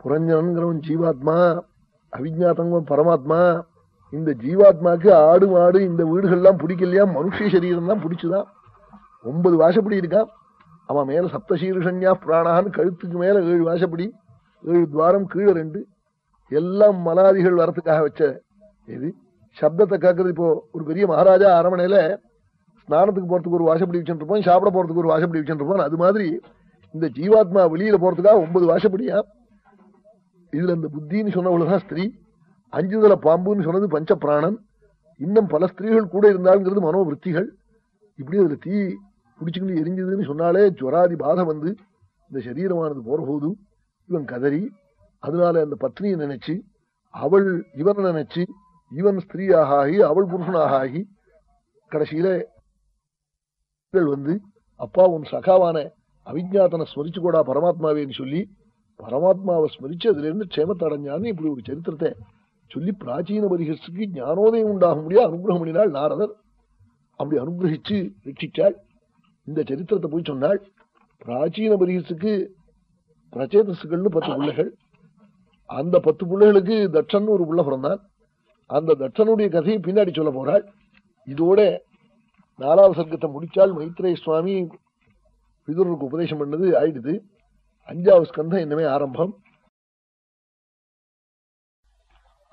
புரஞ்சனங்கிறவன் ஜீவாத்மா அவிஜாத்தங்கம் பரமாத்மா இந்த ஜீவாத்மாக்கு ஆடு மாடு இந்த வீடுகள்லாம் பிடிக்கலையா? மனுஷ சரீரம் தான் பிடிச்சுதான் ஒன்பது வாசப்படி இருக்கான் அவன் மேல சப்தசீருஷன்யா பிராணான்னு கழுத்துக்கு மேல ஏழு வாசப்படி ஏழு துவாரம் கீழே ரெண்டு. எல்லாம் மலாதிகள் வரத்துக்காக வச்ச இது சப்தத்தை கேட்கறது இப்போ ஒரு பெரிய மகாராஜா அரமனையில ஸ்நானத்துக்கு போறதுக்கு ஒரு வாசப்படி வச்சுருப்போம் சாப்பிட போறதுக்கு ஒரு வாசப்படி வச்சுருப்போம் அது மாதிரி இந்த ஜீவாத்மா வெளியில போறதுக்காக ஒன்பது வாசப்படியா? இதுல இந்த புத்தின்னு சொன்னவளதான் ஸ்திரீ. அஞ்சுதல பாம்புன்னு சொன்னது பஞ்ச பிராணன் இன்னும் பல ஸ்திரீகள் கூட இருந்தாங்கிறது மனோவிருத்திகள். இப்படி அதுல தீ பிடிச்சுக்கிட்டு எரிஞ்சதுன்னு சொன்னாலே ஜுவராதி பாதை வந்து இந்த சரீரமானது போற போது இவன் கதறி அதனால அந்த பத்னியை நினைச்சு அவள் இவனை நினைச்சு இவன் ஸ்திரீயாக ஆகி அவள் புருஷனாக ஆகி கடைசியில வந்து அப்பா உன் சகாவான அவிஜாத்தனை ஸ்மரிச்சு கூடா பரமாத்மாவேன்னு சொல்லி பரமாத்மாவை ஸ்மரிச்சு அதுல இருந்து க்ஷேமத்தை அடைஞ்சான்னு இப்படி ஒரு சரித்திரத்தை சொல்லி பிராச்சீன பரிகர்ஷுக்கு ஞானோதயம் உண்டாக முடியாது அனுகிரகம் பண்ணினாள் நாரதர். அப்படி அனுகிரகிச்சு ரட்சிச்சாள். இந்த சரித்திரத்தை போய் சொன்னாள் பிராச்சீன பரிகர்ஷுக்கு பிரச்சேதசுகள்னு பத்து பிள்ளைகள். அந்த பத்து பிள்ளைகளுக்கு தட்சன் ஒரு பிள்ளை பிறந்தான். அந்த தட்சனுடைய கதையை பின்னாடி சொல்ல போறாள். இதோட நாலாவது சர்க்கத்தை முடிச்சால் மைத்ரேய சுவாமி பிதுருக்கு உபதேசம் பண்ணது ஆயிடுது. அஞ்சாவது ஸ்கந்தம் என்னமே ஆரம்பம்.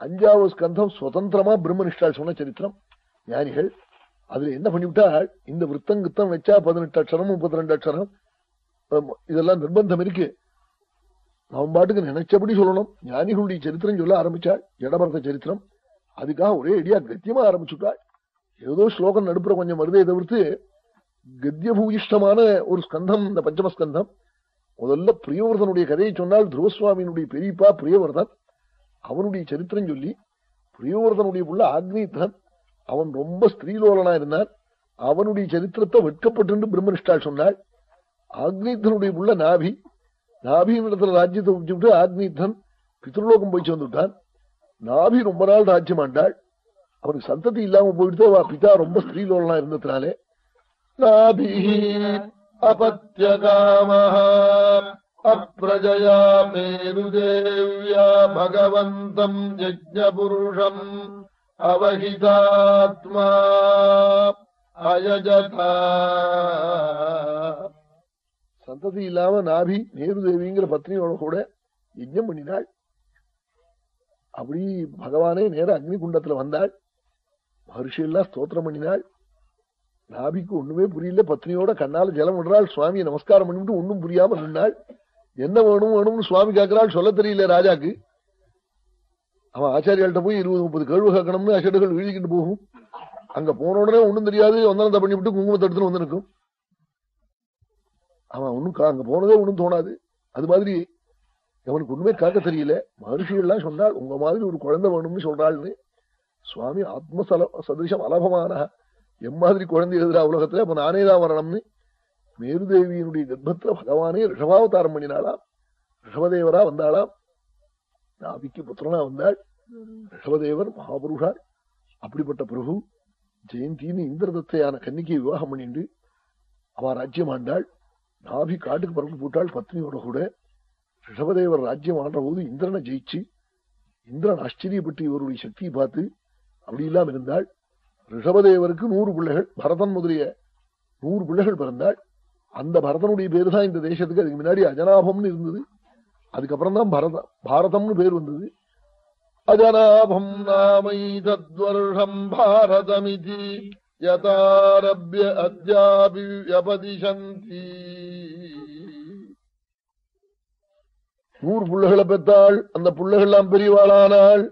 அஞ்சாவது ஸ்கந்தம் சுதந்திரமா பிரம்மனிஷ்டால் சொன்ன சரித்திரம். ஞானிகள் அதுல என்ன பண்ணிவிட்டா இந்த விற்பங்குத்தம் வச்சா பதினெட்டு அக்ஷரம் முப்பத்தி ரெண்டு அக்ஷரம் இதெல்லாம் நிர்பந்தம் இருக்கு. அவன் பாட்டுக்கு நினைச்சபடி சொல்லணும். ஞானிகளுடைய சரித்திரம் சொல்ல ஆரம்பிச்சாள் ஜடபரத சரித்திரம் அதுக்காக ஒரே அடியா கத்தியமா ஆரம்பிச்சுட்டாள் ஏதோ ஸ்லோகம் நடுப்புற கொஞ்சம் வருதே தவிர்த்து கத்தியபூயிஷ்டமான ஒரு ஸ்கந்தம் இந்த பஞ்சமஸ்கந்தம் முதல்ல பிரியவர்தனுடைய கதையை சொன்னால் துருவசுவாமியினுடைய பெரியப்பா பிரியவர்தன் அவனுடைய சரித்திரம் சொல்லி பிரியவர்தனுடைய புள்ள ஆக்னீத்தன் அவன் ரொம்ப ஸ்திரீலோலனா இருந்தான். அவனுடைய சரித்திரத்தை வெட்கப்பட்டு பிரம்மனிஷ்டால் சொன்னாள். ஆக்னீத்தனுடைய புள்ள நாபி நாபியின் இடத்துல ராஜ்யத்தை விட்டு ஆக்னீத்தன் பித்ருலோகம் போய் சேர்ந்துட்டான். நாபி ரொம்ப நாள் ராஜ்யம் ஆண்டாள். அவருக்கு சந்ததி இல்லாம போயிட்டு பிதா ரொம்ப ஸ்திரீலோலாம் இருந்ததுனாலே. அப்ரஜயா மேருதேவியா பகவந்தம் யஜ்ஞபுருஷம் அவஹிதாத்மா அயஜதா. சந்ததி இல்லாம நாபி நேரு தேவிங்கிற பத்னியோட கூட யஜ்ஞம் பண்ணினாள். அப்படி பகவானே நேர அக்னி குண்டத்துல வந்தாள். மகர்ஷி எல்லாம் ஸ்தோத்திரம் பண்ணினாள் நாபிக்கு ஒண்ணுமே புரியல. பத்னியோட கண்ணால ஜலம் விடுறாள். சுவாமியை நமஸ்காரம் பண்ணிட்டு ஒண்ணும் புரியாம நின்னாள் என்ன வேணும் வேணும்னு சுவாமி கேட்கிறாள் சொல்ல தெரியல ராஜாக்கு. அவன் ஆச்சாரியாள்கிட்ட போய் இருபது முப்பது கேள்வி கேட்கணும்னு அசடுகள் வீழிக்கிட்டு போகும். அங்க போன உடனே ஒண்ணும் தெரியாது. வந்தனத்தை பண்ணிவிட்டு குங்குமத்தை எடுத்துன்னு வந்து நிற்கும் அவன் ஒண்ணும் கா- அங்க போனதே ஒண்ணும் தோணாது. அது மாதிரி அவனுக்கு ஒண்ணுமே கேட்க தெரியல. மகர்ஷிகள் எல்லாம் சொன்னாள் உங்க மாதிரி ஒரு குழந்தை வேணும்னு சொல்றாள்னு சுவாமி ஆத்மசல சதிருஷம் அலபமான எம்மாதிரி குழந்தை எழுதுறா உலகத்துல அப்ப நானே தான் வரணும்னு. மேருதேவியினுடைய கர்ப்பத்துல பகவானே ரிஷபாவதாரம் பண்ணினாளாம். ரிஷபதேவரா வந்தாளாம். நாபிக்கு புத்திரனா வந்தாள். ரிஷபதேவர் மகாபுருஷாள் அப்படிப்பட்ட பிரபு. ஜெயந்தின்னு இந்திரதத்தையான கன்னிக்கு விவாகம் பண்ணிண்டு அவ ராஜ்யம் ஆண்டாள். நாபி காட்டுக்கு பறந்து போட்டாள் பத்னியோட கூட. ரிஷபதேவர் ராஜ்யம் ஆண்ட போது இந்திரனை ஜெயிச்சு இந்திரன் ஆச்சரியப்பட்டு இவருடைய சக்தியை பார்த்து அப்படி இல்லாமல் இருந்தாள் ரிஷபதேவருக்கு நூறு பிள்ளைகள் பரதன் முதலிய நூறு பிள்ளைகள் பிறந்தாள் அந்த பரதனுடைய பேரு தான் இந்த தேசத்துக்கு. அதுக்கு முன்னாடி அஜனாபம்னு இருந்தது. அதுக்கப்புறம் தான் பரத பாரதம்னு பேர் வந்தது. அஜனாபம் நாமைதத்வர்ஷம் பாரதமிதி யதாரப்ய அத்யாபி நூறு பிள்ளைகளை பெற்றாள் அந்த பிள்ளைகள்லாம் பெரியவாளானாள்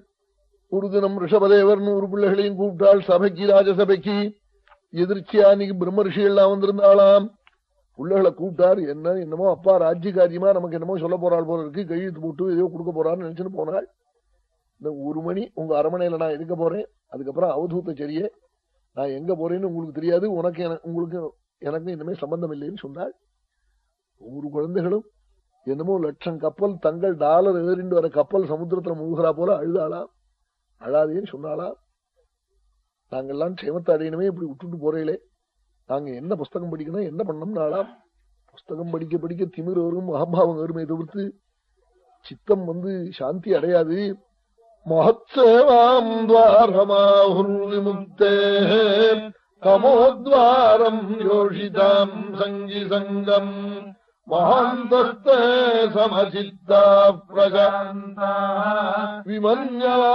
ஒரு தினம் ரிஷபதேவர் நூறு பிள்ளைகளையும் கூப்பிட்டாள் சபைக்கு ராஜசபைக்கு. எதிர்ச்சியா அன்னைக்கு பிரம்ம ரிஷிகள்லாம் வந்திருந்தாளாம். பிள்ளைகளை கூப்பிட்டார் என்ன என்னமோ அப்பா ராஜ்ய காரியமா நமக்கு என்னமோ சொல்ல போறாள் போல இருக்கு. கையெழுத்து போட்டு ஏதோ கொடுக்க போறான்னு நினைச்சுன்னு போனாள். இந்த ஒரு மணி உங்க அரமனையில நான் இருக்க போறேன். அதுக்கப்புறம் அவதூத்த சரியே நான் எங்க போறேன்னு உங்களுக்கு தெரியாது. உனக்கு என- உங்களுக்கு எனக்கு இனிமே சம்பந்தம் இல்லைன்னு சொன்னாள். ஒரு குழந்தைகளும் என்னமோ லட்சம் கப்பல் தங்கள் டாலர் ஏறிண்டு வர கப்பல் சமுத்திரத்துல மூழ்கிறா போல அழுதாளாம். அழாதேன்னு சொன்னாலா நாங்கெல்லாம் க்ஷேமத்தை அடையணுமே இப்படி விட்டுட்டு போறீங்களே நாங்க என்ன புஸ்தகம் படிக்கணும் என்ன பண்ணோம்னாலாம் புஸ்தகம் படிக்க படிக்க திமிர் வரும் மகாபாவம் வருமே தவிர்த்து சித்தம் வந்து சாந்தி அடையாது. மகத்சேவாம் துவாரமாஹுர்விமுக்தே தமோத்வாரம் யோஷிதாம் சங்கி சங்கம். மகாந்தஸ்தே சமசித்தா பிரகாந்தா விமன்யவா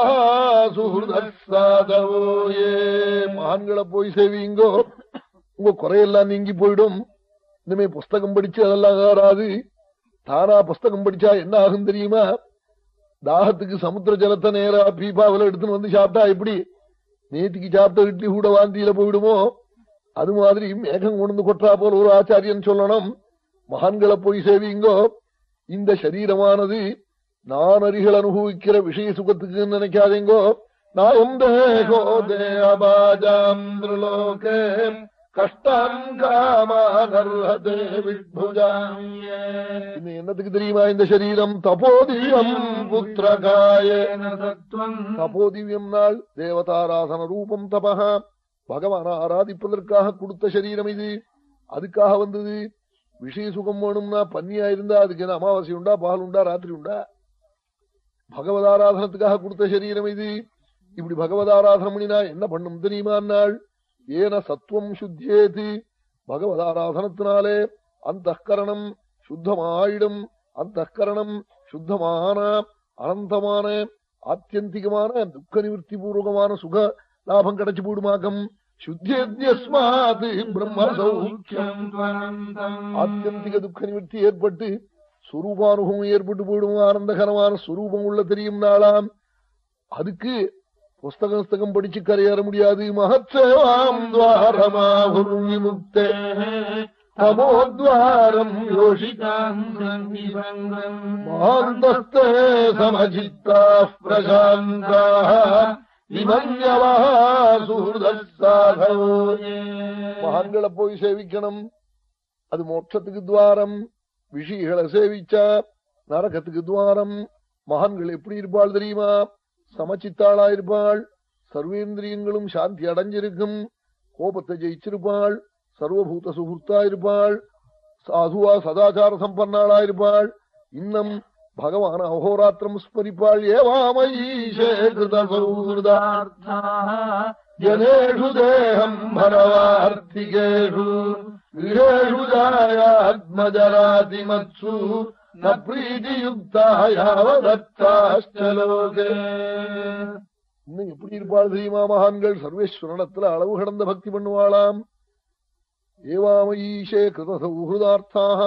சுஹൃதசாதவோ ஏ மகான்களை போய் சேவிங்கோ. உங்க குறையெல்லாம் நீங்கி போயிடும். இனிமே புஸ்தகம் படிச்சு அதெல்லாம் ஆறாது தானா புஸ்தகம் படிச்சா என்ன ஆகும் தெரியுமா? தாகத்துக்கு சமுத்திர ஜலத்தை நேரா பீப்பாவில எடுத்துன்னு வந்து சாப்பிட்டா எப்படி? நேத்திக்கு சாப்பிட்ட இட்லி கூட வாந்தியில போயிடுமோ? அது மாதிரி மேகம் கொண்டு கொட்டா போல ஒரு ஆச்சாரியன் சொல்லணும். மகான்களை போய் சேவிங்கோ. இந்த சரீரமானது நான் அருகில் அனுபவிக்கிற விஷய சுகத்துக்கு நினைக்காதீங்கோ. நாயம் தேகோ திருலோகே கஷ்டம். இன்னும் என்னத்துக்கு தெரியுமா இந்த சரீரம்? தபோதியம் புத்திரகாயேன சத்வம் தபோதிவ்யம் நாள் தேவதாராசன ரூபம் தபஹ. பகவான ஆராதிப்பதற்காக கொடுத்த சரீரம் இது. அதுக்காக வந்தது விஷய சுகம் வேணும்னா பன்னியா இருந்தா அதுக்கு என்ன அமாவாசை உண்டா பகல் உண்டா ராத்திரி உண்டா? பகவதாராதனத்துக்காக கொடுத்த சரீரம் இது. இப்படி பகவதாராதனம் பண்ணினா என்ன பண்ணும் தெரியுமா நாள் ஏன சத்துவம் சுத்தியேது. பகவதாராதனத்தினாலே அந்த கரணம் சுத்தமாயிடும். அந்த கரணம் சுத்தமான அனந்தமான ஆத்தியந்திகமான துக்க நிவர்த்தி பூர்வகமான சுக லாபம் கிடைச்சு போடுமாக்கம் பிரம்ம சௌக்கியம் ஆத்தியந்திக துக்க நிவர்த்தி ஏற்பட்டு சுரூபானுபவம் ஏற்பட்டு போயிடும். ஆனந்தகரமான சுரூபம் உள்ள தெரியும் நாளாம். அதுக்கு புஸ்தகம் புஸ்தகம் படிச்சு கரையேற முடியாது. மகத்சேவாம் துவாரமாகுர் விமுக்தே. தமோத்வாரம் யோஷிதாம் மகாந்தஸ்தே சமஜித்தா பிரசாந்தா மகான்களை போய் சேவிக்கணும் அது மோட்சத்துக்கு துவாரம் விஷிகளை சேவிச்சா நரகத்துக்கு துவாரம் மகான்கள் எப்படி இருப்பாள் தெரியுமா சமச்சித்தாளா இருப்பாள் சர்வேந்திரியங்களும் சாந்தி அடைஞ்சிருக்கும் கோபத்தை ஜெயிச்சிருப்பாள் சர்வபூத சுகுர்த்தா இருப்பாள் சாதுவா சதாச்சார சம்பன்னாளா இருப்பாள் இன்னும் பகவான் அஹோராத்திரம் ஸ்மரிப்பாள் ஏவாமயீஷேதார்த்தேஷு தேகம் பரவார்த்திகேஷு. வீரேஷு ஜாயாத்மஜராதிமத்சு ந பிரீதியுக்தாயாவதத்தாஷ்டலோகே இன்னும் எப்படி இருப்பாள் தெரியுமா மகான்கள் சர்வேஸ்வரணத்துல அளவு கடந்த பக்தி பண்ணுவாளாம் ஏவாமயீஷே கிருத சௌஹதார்த்தாக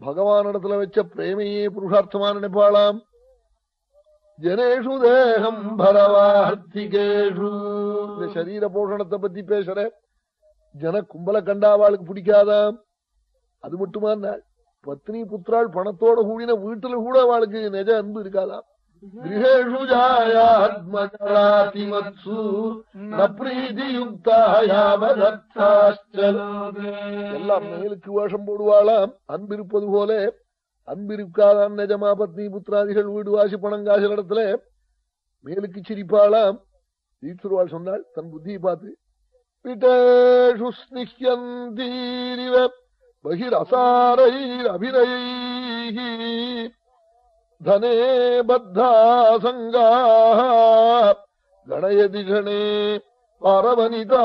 பகவானிடத்துல வச்ச பிரேமையே புருஷார்த்தமா நினைப்பாளாம். ஜனேஷு தேகம் பரவார்த்திகேஷு. இந்த சரீர போஷணத்தை பத்தி பேசுற ஜன கும்பல கண்டா அவளுக்கு பிடிக்காதாம். அது மட்டுமா பத்னி புத்திராள் பணத்தோட கூடின வீட்டுல கூட அவளுக்கு நெஜ அன்பு இருக்காதாம். गृहेषु जायात्मचरातिमत्सु न प्रीतियुक्ता यावदत्ताश्च लोके எல்லாம் மேலுக்கு வேஷம் போடுவாளாம் அன்பு இருப்பது போல அன்பு இருக்காதான் நிஜமா பத்னி புத்திராதிகள் வீடு வாசி பணம் காசு இடத்துல மேலுக்கு சிரிப்பாளாம் ஈஸ்வருவாள் சொன்னாள் தன் புத்தியை பார்த்து விட்டேஷு ஸ்னிஹ்யந்தீரிவ பகிரசாரைர் அபிநயைः धने बद्धा सङ्गाः गणयति गणे पारवनिता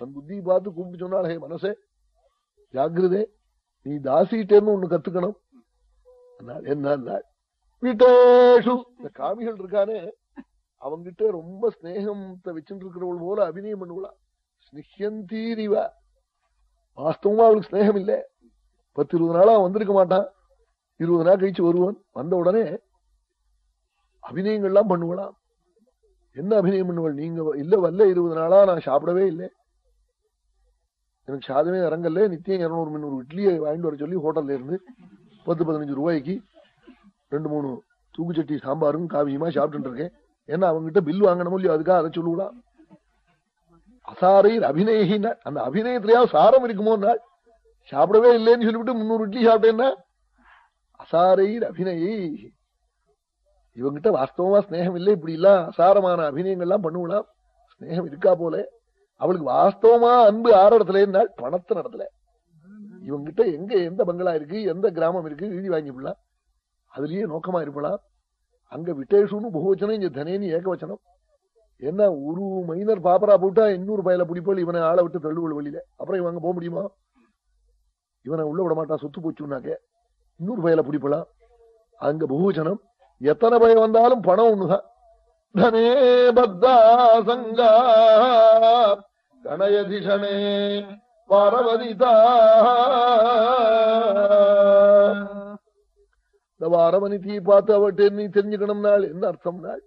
தன் புத்தி பார்த்து கூப்பிட்டு சொன்னாள் ஹே மனசே ஜாகிரதே நீ தாசிட்டேன்னு ஒண்ணு கத்துக்கணும் அன்னாள், என்ன விட்டேஷு இந்த காமிகள் இருக்கானே அவங்கிட்ட ரொம்ப ஸ்நேகத்தை வச்சுட்டு இருக்கிறவள் போல அபிநயம் பண்ணுவா ஸ்னிஹ்யந்தீரிவ வாஸ்தவமா அவளுக்கு ஸ்நேகம் இல்லை பத்து இருபது நாளா அவன் வந்திருக்க மாட்டான். இருபது நாள் கழிச்சு வருவான். வந்த உடனே அபிநயங்கள்லாம் பண்ணுவலாம் என்ன அபிநயம் பண்ணுவாள்? நீங்க இல்ல வரல இருபது நாளா நான் சாப்பிடவே இல்லை. எனக்கு சாதமே இறங்கல. நித்தியம் இருநூறு முந்நூறு இட்லியை வாங்கிட்டு வர சொல்லி ஹோட்டல்ல இருந்து பத்து பதினஞ்சு ரூபாய்க்கு ரெண்டு மூணு தூக்குச்சட்டி சாம்பாரும் காவியமா சாப்பிட்டு இருக்கேன். ஏன்னா அவங்ககிட்ட பில் வாங்கணும் இல்லையோ அதுக்காக அதை சொல்லுவலாம் அசாரையில் அபிநயின அந்த அபிநயத்திலேயாவது சாரம் இருக்குமோ நாள் சாப்பிடவே இல்லைன்னு சொல்லிவிட்டு முன்னூறு இட்லி சாப்பிட்டேன்னா அசாரையில் அபிநயை. இவங்கிட்ட வாஸ்தவமா ஸ்நேகம் இல்லை இப்படி எல்லாம் அசாரமான அபிநயங்கள்லாம் பண்ணுவலாம் ஸ்நேகம் இருக்கா போல. அவளுக்கு வாஸ்தவமா அன்பு ஆற இடத்துல இருந்தால் பணத்து நடத்துல. இவங்கிட்ட எங்க எந்த பங்களா இருக்கு எந்த கிராமம் இருக்கு எழுதி வாங்கிவிடலாம் அதுலயே நோக்கமா இருப்பலாம் அங்க விட்டேஷுன்னு பகுவச்சனம் இங்க தனேன்னு ஏகவச்சனம் என்ன ஒரு மைனர் பாப்பரா போட்டா இன்னொரு பயல பிடிப்போல் இவனை ஆளை விட்டு தள்ளுவோள் வழியில. அப்புறம் இவன் போக முடியுமா? இவனை உள்ள விட மாட்டான் சொத்து போச்சுன்னாக்க இன்னொரு பயல பிடிப்பலாம். அங்க பகுவச்சனம் எத்தனை பயம் வந்தாலும் பணம் ஒண்ணுதான். தனே பத்தா சங்கா கணயதிஷனே பரவதிதா. இந்த வாரவனிதியை பார்த்து அவட்ட நீ தெரிஞ்சுக்கணும் நாள். என்ன அர்த்தம் நாள்?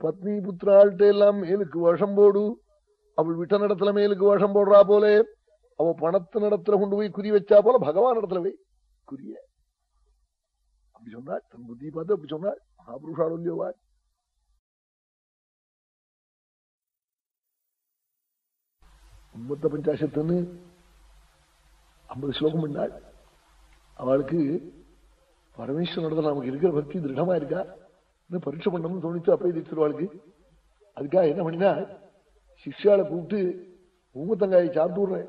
பத்னி புத்திராள்கிட்ட எல்லாம் மேலுக்கு வருஷம் போடு. அவள் விட்ட நடத்துல மேலுக்கு வருஷம் போடுறா போலே. அவ பணத்தை நடத்துல கொண்டு போய் குறி வச்சா போல பகவான் இடத்துல போய் குறிய அப்படி சொன்னாள். தன் புத்தி பார்த்து அப்படி சொன்னாள். மகாபுருஷாள் இல்லையோவா ஒன்பத்த பஞ்சாசத்துன்னு ஐம்பது ஸ்லோகம் பண்ணாள். அவளுக்கு பரமேஸ்வரன் இடத்துல நமக்கு இருக்கிற பக்தி திருடமா இருக்கா? இன்னும் பரீட்சை பண்ணணும்னு தோணிச்சு அப்பயே தீர்த்துருவாளுக்கு அதுக்காக என்ன பண்ணினா சிஷ்யால கூப்பிட்டு ஊமத்தங்காயை சாப்பிட்டு விடுறேன்.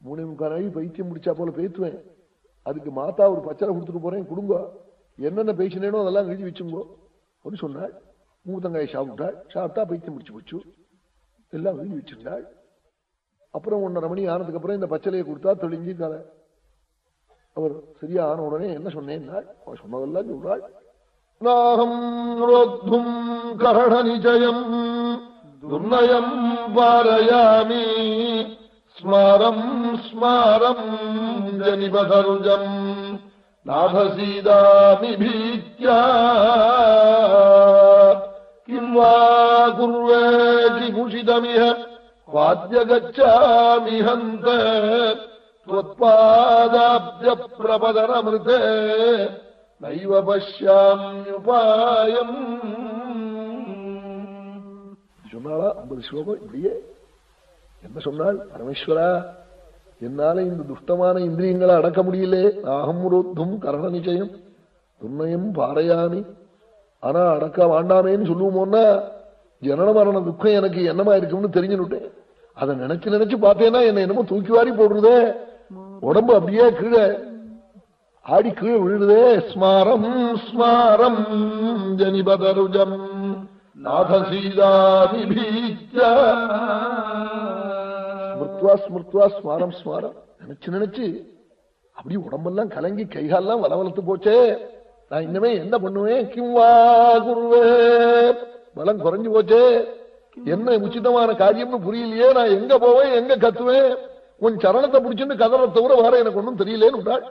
மூணு முக்கால் பைத்தியம் முடிச்சா போல பேத்துவேன். அதுக்கு மாத்தா ஒரு பச்சரை கொடுத்துட்டு போறேன் கொடுங்க. என்னென்ன பேசினேனோ அதெல்லாம் எழுதி வச்சுங்கோ. அப்படின்னு சொன்னாள். மூத்தங்காயை சாப்பிட்டாள். சாப்பிட்டா பைத்தியம் முடிச்சு போச்சு. எல்லாம் எழுதி வச்சிருந்தாள். அப்புறம் ஒன்றரை மணி ஆனதுக்கு அப்புறம் இந்த பச்சலையை கொடுத்தா தெளிஞ்சு கதை அவர் சரியா ஆன உடனே என்ன சொன்னேன் அவர் சொன்னதெல்லாம் சொல்றாள். நாகம் ரோத்தும் கரண நிச்சயம் துர்ணயம் பாரயாமி. ஸ்மாரம் ஸ்மாரம் ஜனிபதருஜம் நாதசீதாமி பீத்யா கிம் வா குர்வேதி குஷிதமிஹ வாத்திய கச்சாமி ஹந்த त्वत्पादाब्ज प्रपदनमृते नैव पश्याम्युपायम् சொன்னாளா ஐம்பது ஸ்லோகம் இப்படியே என்ன சொன்னால் பரமேஸ்வரா என்னால இந்த துஷ்டமான இந்திரியங்களை அடக்க முடியலே. நாகம் ரோத்தும் கரண நிச்சயம். துர்ணயம் பாறையாமி ஆனா அடக்க வேண்டாமேன்னு சொல்லுவோம்னா ஜனன மரண துக்கம் எனக்கு என்னமா இருக்கும்னு தெரிஞ்சுனுட்டேன். அதை நினைச்சு நினைச்சு பார்த்தேன்னா என்ன என்னமோ தூக்கி வாரி போடுறதே. உடம்பு அப்படியே கீழே ஆடி கீழே விழுதே ஸ்மாரம் ஸ்மாரம் ஜனிபதருஜம். நாதசீதாமி பீத்யா ஸ்மிருத்வா ஸ்மிருத்வா ஸ்மாரம் ஸ்மாரம் நினைச்சு நினைச்சு அப்படி உடம்பெல்லாம் கலங்கி கைகாலெல்லாம் வளவளத்து போச்சே. நான் இன்னமே என்ன பண்ணுவேன்? கிம்வா குருவே. பலம் குறைஞ்சு போச்சே. என்ன உச்சிதமான காரியம்னு புரியலையே. நான் எங்க போவேன்? எங்க கத்துவேன்? உன் சரணத்தை பிடிச்சுன்னு கதற தவிர வேற எனக்கு ஒன்றும் தெரியலேன்னு விட்டாள்.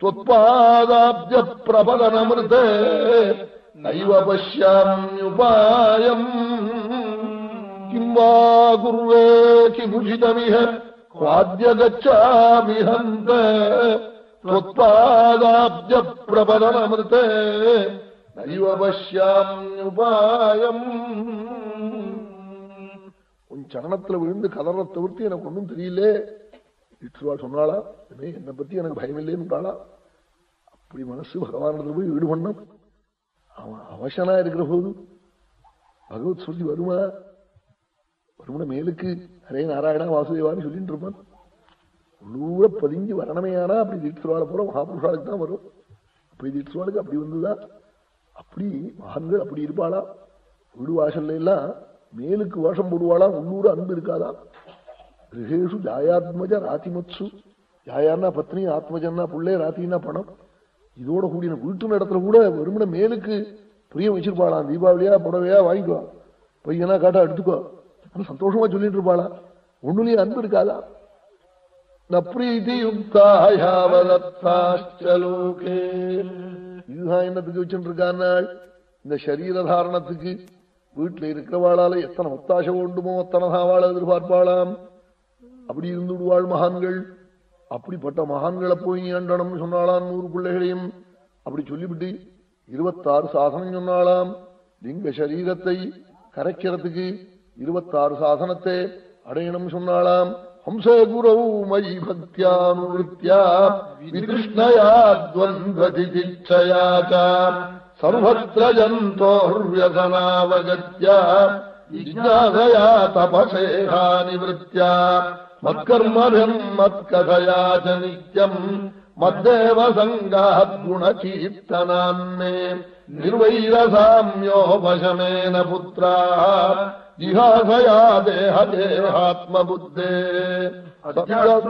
தொத்பாதாப்ஜ பிரபலனமிருத நைவ உபாயம் किं वा कुर्वे किमुषितमिह क्वाद्य गच्छामि हन्त त्वत्पादाब्ज प्रबलनमृत नैव पश्याम्युपायम् உன் சரணத்துல விழுந்து கதற தவிர்த்து எனக்கு ஒண்ணும் தெரியல இட்டுருவாள் சொன்னாளா இனிமே என்னை பத்தி எனக்கு பயம் இல்லைன்னு அப்படி மனசு பகவானிடத்துல போய் ஈடு பண்ணும் அவன் அவசனா இருக்கிற போது பகவத் சொல்லி வருமா வருமான மேலுக்கு ஹரே நாராயணா வாசுதேவான்னு சொல்லிட்டு இருப்பான். உள்ளூர பதிஞ்சு வரணுமே ஆனா அப்படி தீட்சுவாள போற மகாபுருஷாளுக்கு தான் வரும். அப்படி தீட்சுவாளுக்கு அப்படி வந்துதான் அப்படி மகான்கள் அப்படி இருப்பாளா? வீடு வாசல்ல எல்லாம் மேலுக்கு வாஷம் போடுவாளா? உள்ளூர அன்பு இருக்காதா? கிரகேஷு ஜாயாத்மஜ ராத்திமத்சு ஜாயான்னா பத்னி ஆத்மஜன்னா புள்ளே ராத்தினா பணம். இதோட கூடிய வீட்டு இடத்துல கூட வெறுமன மேலுக்கு பிரியம் வச்சிருப்பாளாம். தீபாவளியா புடவையா வாங்கிக்குவான். பையனா காட்டா எடுத்துக்கோ சந்தோஷமா சொல்லிட்டு இருப்பாளா? ஒண்ணுலயும் அன்பு இருக்காதா? இதுதான் என்னத்துக்கு வச்சுட்டு இந்த சரீர தாரணத்துக்கு வீட்டுல இருக்கிறவாளால எத்தனை ஒத்தாசை உண்டுமோ அத்தனை தாவாள எதிர்பார்ப்பாளாம். அப்படி இருந்து விடுவாள் மகான்கள். அப்படிப்பட்ட மகான்களை போய் ஏண்டனம் சொன்னாளாம் நூறு பிள்ளைகளையும். அப்படி சொல்லிவிட்டு இருபத்தாறு சாதனம் சொன்னாளாம். லிங்க சரீரத்தை கரைக்கிறதுக்கு இருபத்தாறு சாசனத்தை அடையணும் சொன்னாலாம் ஹம்சே குரவு மயி பக்தியானுவத்தியா விகிருஷ்ணயா சர்வத்திர ஜந்தோர்வியசனாவகத்யா ஜிஜாசயா தபசேகா நிவத்தியா மத்கர்மபிம் மத்கதயா ச நித்யம். மத்தேவ சங்காத் நிர்வைரசாமியோபசமேன புத்திரா जिहासया देह देहात्मबुद्धे।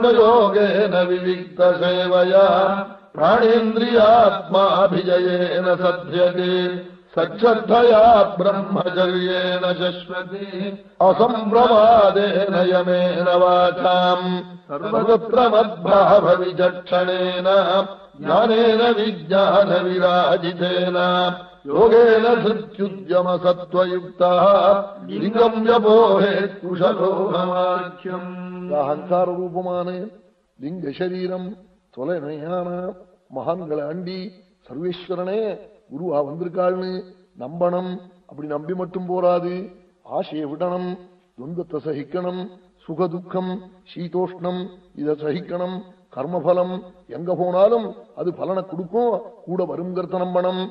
योगेन विविक्तसेवया, प्राणेन्द्रियात्माभिजयेन सभ्यते सच्छद्धया ब्रह्मचर्येण शश्वति। असम्प्रमादेन यमेन वाचाम्। सर्वत्र मद्भावविचक्षणेन, ज्ञानेन विज्ञानविराजितेन। योगेन धृत्युद्यमसत्त्वयुक्तः लिङ्गम् व्यपोहे कुशलोहमाख्यम् அகங்கார ரூபமான லிங்க சரீரம் தொலைமையான மகான்களை அண்டி சர்வேஸ்வரனே குருவா வந்திருக்காள்னு நம்பணும் அப்படி நம்பி மட்டும் போராது ஆசையை விடணும் துன்பத்தை சகிக்கணும் சுகதுக்கம் சீதோஷ்ணம் இதை சகிக்கணும் கர்மபலம் எங்க போனாலும் அது பலனை கொடுக்கும் கூட வருங்கிறத நம்பணும்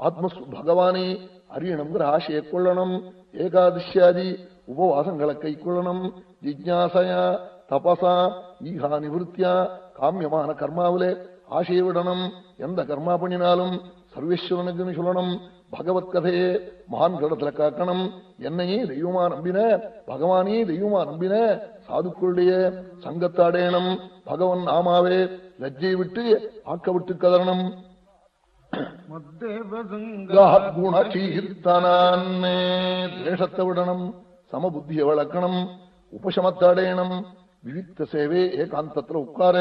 ஆத்ம பகவானே அறியணுங்கிற ஆசையை கொள்ளணும். ஏகாதசியாதி உபவாசங்களை கை கொள்ளணும். ஜிஜ்ஞாசையா தபசா ஈகா நிவத்தியா காமியமான கர்மாவிலே ஆசையை விடணும். எந்த கர்மா பண்ணினாலும் சர்வேஸ்வரனுக்குன்னு சொல்லணும். பகவத் கதையே மகான் கடத்துல காக்கணும். என்னையே தெய்வமா நம்பின பகவானே தெய்வமா நம்பின சாதுக்களுடைய சங்கத்தாடேனம் பகவன் நாமாவே லஜ்ஜை விட்டு ஆக்க விட்டு கதறணும். குணகீர்த்தனான்னே தேசத்தை விடணும் சமபுத்தியை வளர்க்கணும் உபசமத்தடையணும் விவித்த சேவே ஏகாந்தத்துல உட்கார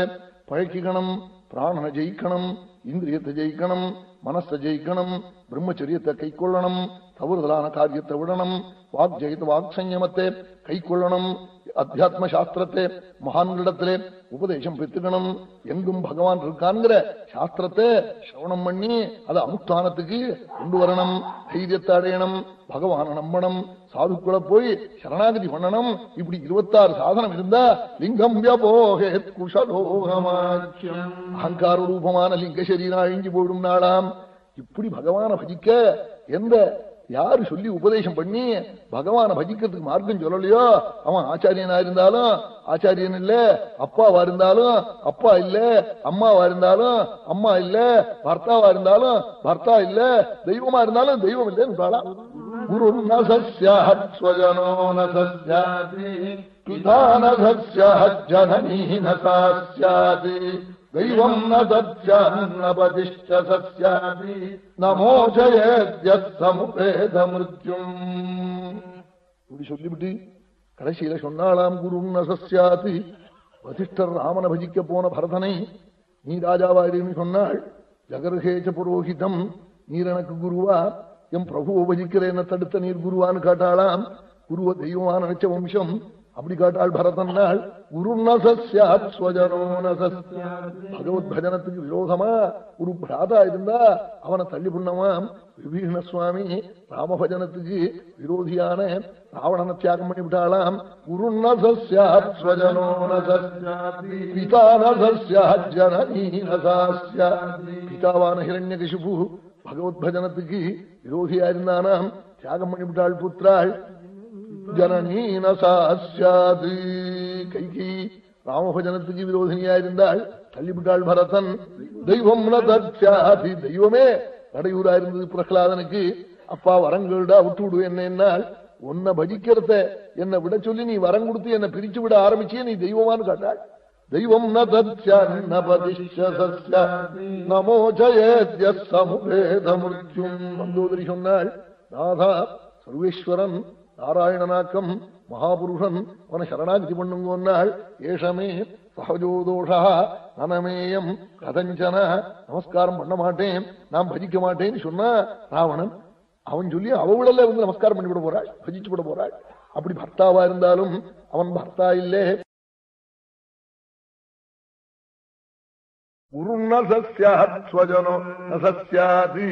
பழக்கிக்கணும் பிராணனை ஜெயிக்கணும் இந்திரியத்தை ஜெயிக்கணும் மனசை ஜெயிக்கணும் பிரம்மச்சரியத்தை கை கொள்ளணும் தவறுதலான காரியத்தை விடணும் வாக் ஜெயித்த வாக் சஞ்சமத்தை கை கொள்ளணும் அத்தியாத்ம சாஸ்திரத்தை மகான்களிடத்திலே உபதேசம் பெற்றுக்கணும் எங்கும் பகவான் இருக்கான்ங்கிற சாஸ்திரத்தை சிரவணம் பண்ணி அதை அனுஷ்டானத்துக்கு கொண்டு வரணும். தைரியத்தை அடையணும். பகவான நம்பணும். சாதுக்குள்ள போய் சரணாகதி பண்ணணும். இப்படி இருபத்தாறு சாதனம் இருந்தா லிங்கம் வியபோகே குஷலோகமாக்கியம் அகங்கார ரூபமான லிங்க சரீரம் அழிஞ்சு போயிடும் நாளாம். இப்படி பகவான பஜிக்க எந்த யாரு சொல்லி உபதேசம் பண்ணி பகவான பஜிக்கிறதுக்கு மார்க்கம் சொல்லலையோ? அவன் ஆச்சாரியனா இருந்தாலும் ஆச்சாரியன் இல்ல அப்பாவா இருந்தாலும் அப்பா இல்ல அம்மாவா இருந்தாலும் அம்மா இல்ல பர்த்தாவா இருந்தாலும் பர்த்தா இல்ல தெய்வமா இருந்தாலும் தெய்வம் இல்லைன்னு குரு சஸ்யாத் ஸ்வஜனோ பிதா ந சஸ்யாத் சாஸ்யாதி தெய்வம் ந சத்யான்ன பதிஷ்ட சஸ்யாதி நமோஜயத்ய சமுபேத மிருத்யும் இப்படி சொல்லிவிட்டு கடைசியில சொன்னாலாம் குரு நசஸ்யாதி வசிஷ்டர் ராமனை பஜிக்க போன பரதனை நீ ராஜாவாயிருந்து சொன்னாள் ஜகர்ஹேச்ச புரோஹிதம் நீர் எனக்கு குருவா என் பிரபுவை பஜிக்கிறேன் தடுத்த நீர் குருவான்னு காட்டாளாம் குருவ தெய்வமான நினைச்ச வம்சம் அப்படி காட்டாள் பரதன் நாள் குரு நசஸ்யாத் ஸ்வஜனோ நசஸ்யாத் பகவத் பஜனத்துக்கு விரோதமா ஒரு பிராதா இருந்தா அவனை தள்ளி புண்ணவாம் விபீஷண சுவாமி ராமபஜனத்துக்கு விரோதியான ராவணனை தியாகம் பண்ணி விட்டாளாம் குரு நசஸ்யாத் ஸ்வஜனோ நசஸ்யாதி பிதா நசஸ்யாத் ஜனனீ நசாஸ்யாதி பிதாவான ஹிரண்யகிஷிபு பகவத் பஜனத்துக்கு விரோதியாயிருந்தானாம் தியாகம் பண்ணி விட்டாள் புத்திராள் ஜனனீன சாஸ்யாது கைகி ராமபஜனத்துக்கு விரோதினியாயிருந்தாள் தள்ளிவிட்டாள் பரதன் தெய்வம் நச்சாதி தெய்வமே நடையூரா இருந்தது பிரகலாதனுக்கு அப்பா வரங்கள்டா விட்டு விடு என்ன என்னால் உன்னை பஜிக்கிறத என்னை விட சொல்லி நீ வரம் கொடுத்து என்னை பிரிச்சு விட ஆரம்பிச்சே நீ தெய்வமானு காட்டாள் தெய்வம் நமோ ஜயத்ய சொன்னாள் நாதா சர்வேஸ்வரன் நாராயணனாக்கம் மகாபுருஷன் அவனை சரணாகதி பண்ணுங்கன்னாள் ஏஷமே சகஜோதோஷா நனமேயம் கதஞ்சன நமஸ்காரம் பண்ண மாட்டேன் நான் பஜிக்க மாட்டேன்னு சொன்னா ராவணன் அவன் சொல்லி அவளல்ல வந்து நமஸ்காரம் பண்ணிவிட போறாள் பஜிச்சு விட போறாள். அப்படி பர்த்தாவா இருந்தாலும் அவன் பர்த்தா இல்லே. குருண்ண சஸ்யாத் ஸ்வஜனோ ந சஸ்யாதி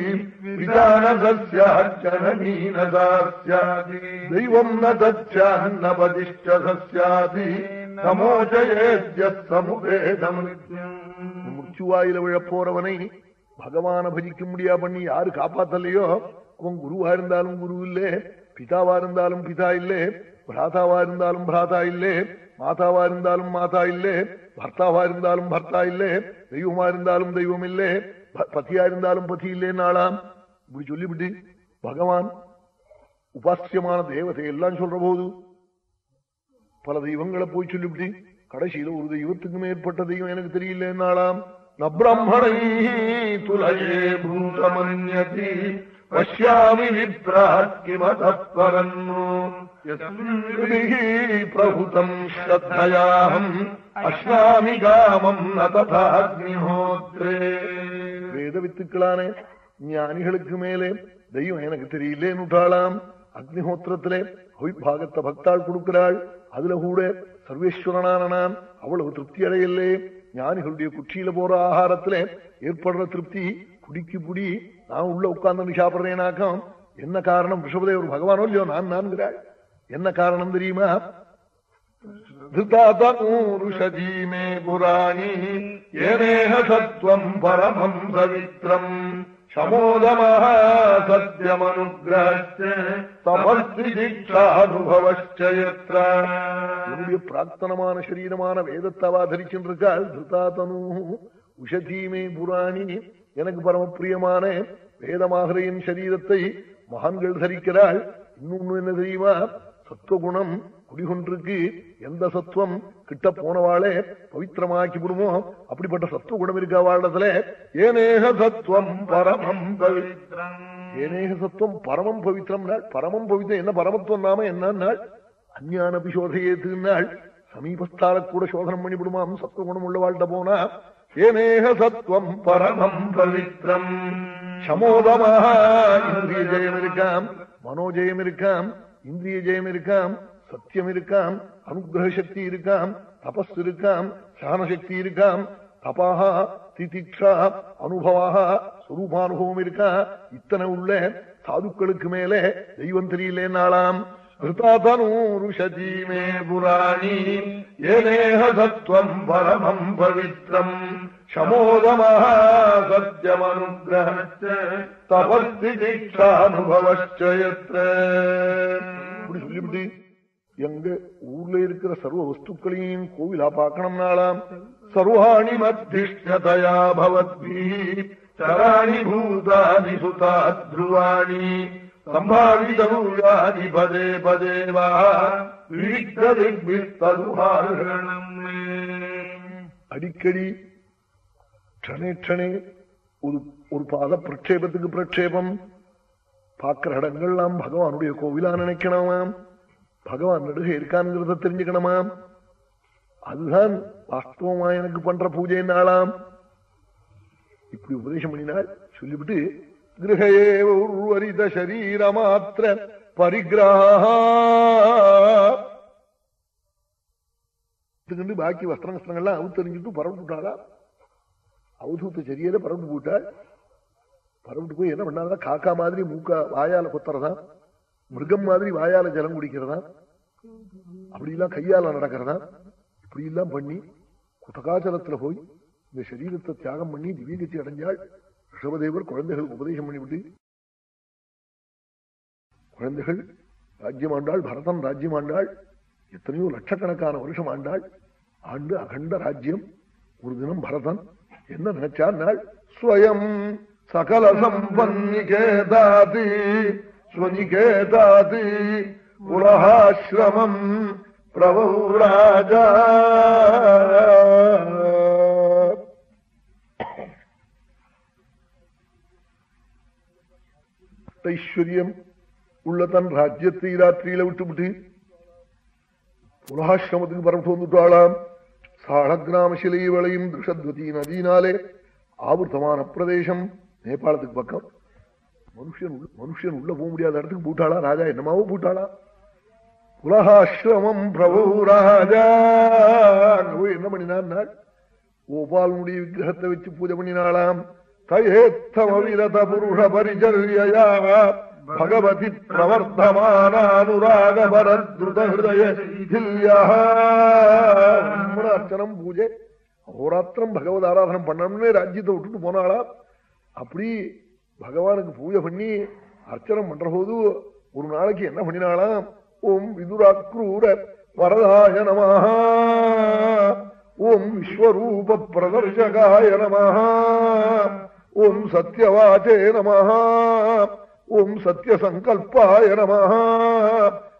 பிதா ந சஸ்யாத் ஜனனீ ந சாஸ்யாதி தெய்வம் ந தச்சான்ன முச்சுவாயில விழப் போறவனை பகவான பஜிக்க முடியா பண்ணி யாரு காப்பாத்தலையோ அவன் குருவா இருந்தாலும் குரு இல்லே பிதாவா இருந்தாலும் பிதா இல்லே பிராதாவா இருந்தாலும் பிராதா இல்லே। மாதாவா இருந்தாலும் மாதா இல்லே பர்த்தாவா இருந்தாலும் பர்த்தா இல்லே தெய்வமா இருந்தாலும் தெய்வம் இல்லே ப- பத்தியா இருந்தாலும் பதி இல்லேன்னாலாம் இப்படி சொல்லிவிட்டு பகவான் உபாசியமான தேவதை எல்லாம் சொல்ற போது பல தெய்வங்களை போய் சொல்லிவிட்டு கடைசியில ஒரு தெய்வத்துக்கு மேற்பட்ட தெய்வம் எனக்கு தெரியலன்னாலாம் ந பிரம்மணை துலயே பூதமன்யதி பஷ்யாமி விப்ராட் கிமதः பரன்னு யஸ்மின்ஹி பிரபுதம் ஸ்ரத்தயாஹம் அஸ்னாமி காமம் ந வேத வித்துக்களானே ஞானிகளுக்கு மேலே தெய்வம் எனக்கு தெரியலேன்னுட்டாளாம் அக்னிஹோத்திரத்திலே அவிபாகத்தை பக்தாள் கொடுக்கிறாள் அதுல கூட சர்வேஸ்வரனான நான் அவ்வளவு திருப்தி அடையலே ஞானிகளுடைய குற்றியில போற ஆகாரத்திலே ஏற்படுற திருப்தி குடிக்கு புடி நான் உள்ள உட்கார்ந்து சாப்பிடுறேனாக்கம் என்ன காரணம்? ரிஷபதேவர் பகவானோ இல்லையோ? நான் நான்கிறாள். என்ன காரணம் தெரியுமா? ఋతూషీమే పురాణీ ఏనేహ సత్వం పరమం సవిత్రం శమోదమః సత్యమనుగ్రహశ్చ తపస్తిక్షానుభవశ్చ பிரார்த்தனமான சரீரமான வேதத்தவா தரிச்சுருக்காள் திருதாதனு உஷதீமே புராணி எனக்கு பரமப்பிரியமான வேதமாகிற என் சரீரத்தை மகான்கள் தரிக்கிறாள். இன்னொன்னு என்ன தெரியுமா? சத்துவகுணம் குடிகொன்றிருக்கு எந்த சத்துவம் கிட்ட போனவாளே பவித்திரமாக்கி விடுமோ? அப்படிப்பட்ட சத்துவ குணம் இருக்க வாழத்துல ஏனேக சத்துவம் பரமம் பவித்ரம். ஏனேக சத்துவம் பரமம் பவித்திரம் நாள் பரமம் பவித்திரம் என்ன பரமத்துவம் நாம என்ன நாள் அஞ்ஞான பிசோதையேத்துனாள் சமீபஸ்தால கூட சோதனம் பண்ணிவிடுமாம். சத்துவகுணம் உள்ள வாழ்கிட்ட போனா ஏனேக பரமம் பவித்ரம். சமோதமாக இந்திரிய ஜெயம் இருக்காம் மனோஜெயம் இருக்காம் இந்திரிய ஜெயம் இருக்காம் சத்தியம் இருக்காம் அனுகிரக சக்தி இருக்காம் தபஸ் இருக்காம் சான சக்தி இருக்காம் தபாஹா திதிக்ஷா அனுபவாக சுரூபானுபவம் இருக்கா இத்தனை உள்ள சாதுக்களுக்கு மேலே தெய்வம் தெரியலேனாலாம் ऋतातनूरुषती मे पुराणी येनेह सत्त्वम् परमम् पवित्रम् शमोदमः सत्यमनुग्रहश्च तपस्तिदीक्षानुभवश्च यत्र இப்படி சொல்லிவிட்டு எங்க ஊர்ல இருக்கிற சர்வ வஸ்துக்களையும் கோவிலா பார்க்கணும் நாளாம் சர்வாணி மத்திஷ்டதயா பவத்பி சராணி பூதானி சுதா த்ருவாணி சம்பாவிதூயாதி பதே பதே அடிக்கடி க்ஷணே க்ஷணே ஒரு ஒரு பாத பிரக்ஷேபத்துக்கு பிரக்ஷேபம். பார்க்கிற இடங்கள்லாம் பகவானுடைய கோவிலா நினைக்கணுமாம். பகவான் நடுக இருக்கான்ங்கிறத தெரிஞ்சுக்கணுமாம். அதுதான் வாஸ்தவமா எனக்கு பண்ற பூஜை நாளாம். இப்படி உபதேசம் பண்ணினால் சொல்லிவிட்டு கிரகையே உருவரித சரீர மாத்திர பரிகிரகா பாக்கி வஸ்திரம் வஸ்திரங்கள்லாம் அவுத்தறிஞ்சிட்டு பரவிட்டு விட்டாளா அவதூத்த சரியல பரவிட்டு போட்டாள் பரவிட்டு போய் என்ன பண்ணாதான் காக்கா மாதிரி மூக்கா வாயால கொத்துறதா? மிருகம் மாதிரி வாயால ஜலம் குடிக்கிறதா? அப்படி எல்லாம் கையால நடக்கிறதா? இப்படி எல்லாம் பண்ணி குதகாச்சலத்துல போய் இந்த சரீரத்தை தியாகம் பண்ணி திவ்யகத்தி அடைஞ்சாள். ரிஷபதேவர் குழந்தைகளுக்கு உபதேசம் பண்ணிவிட்டு குழந்தைகள் ராஜ்யம் ஆண்டாள் பரதன் ராஜ்யம் ஆண்டாள் எத்தனையோ லட்சக்கணக்கான வருஷம் ஆண்டாள் ஆண்டு அகண்ட ராஜ்யம் ஒரு தினம் பரதன் என்ன நினைச்சார் நாள் ஸ்வயம் சகல சம்பன்னிகேதாதி ஸ்வனிகேதாதி உலகாசிரமம் பிரபு ராஜா. ஐஸ்வர்யம் உள்ள தன் ராஜ்யத்தை ராத்திரியில விட்டுவிட்டு புலகாசிரமத்துக்கு பரப்பிட்டு வந்துட்டாளாம். சாழகிராம சிலை வளையும் திருஷத்வதி நதியினாலே ஆவர்த்தமான பிரதேசம். நேபாளத்துக்கு பக்கம். மனுஷன் மனுஷன் உள்ள போக முடியாத இடத்துக்கு பூட்டாளா? ராஜா என்னமாவோ பூட்டாளா? புலகாசிரமம் பிரபு ராஜா. என்ன பண்ணினான்? ஓபாலனுடைய விக்கிரகத்தை வச்சு பூஜை பண்ணினாளாம். தயேத்தமவிரத புருஷ பரிச்சரியா பகவதி பிரவர்த்தமானானுராக அர்ச்சனம் பூஜை அகோராத்திரம் பகவத் ஆராதனம் பண்ணணும்னு ராஜ்யத்தை விட்டுட்டு போனாளா அப்படி பகவானுக்கு பூஜை பண்ணி அர்ச்சனம் பண்ற போது ஒரு நாளைக்கு என்ன பண்ணினாளாம் ஓம் விதுராக்ரூர வரதாய நமஹ ஓம் விஸ்வரூப பிரதர்ஷகாய நமஹ ஓம் சத்யவாச்சே நம ஓம் சத்யசங்கல்பாய நம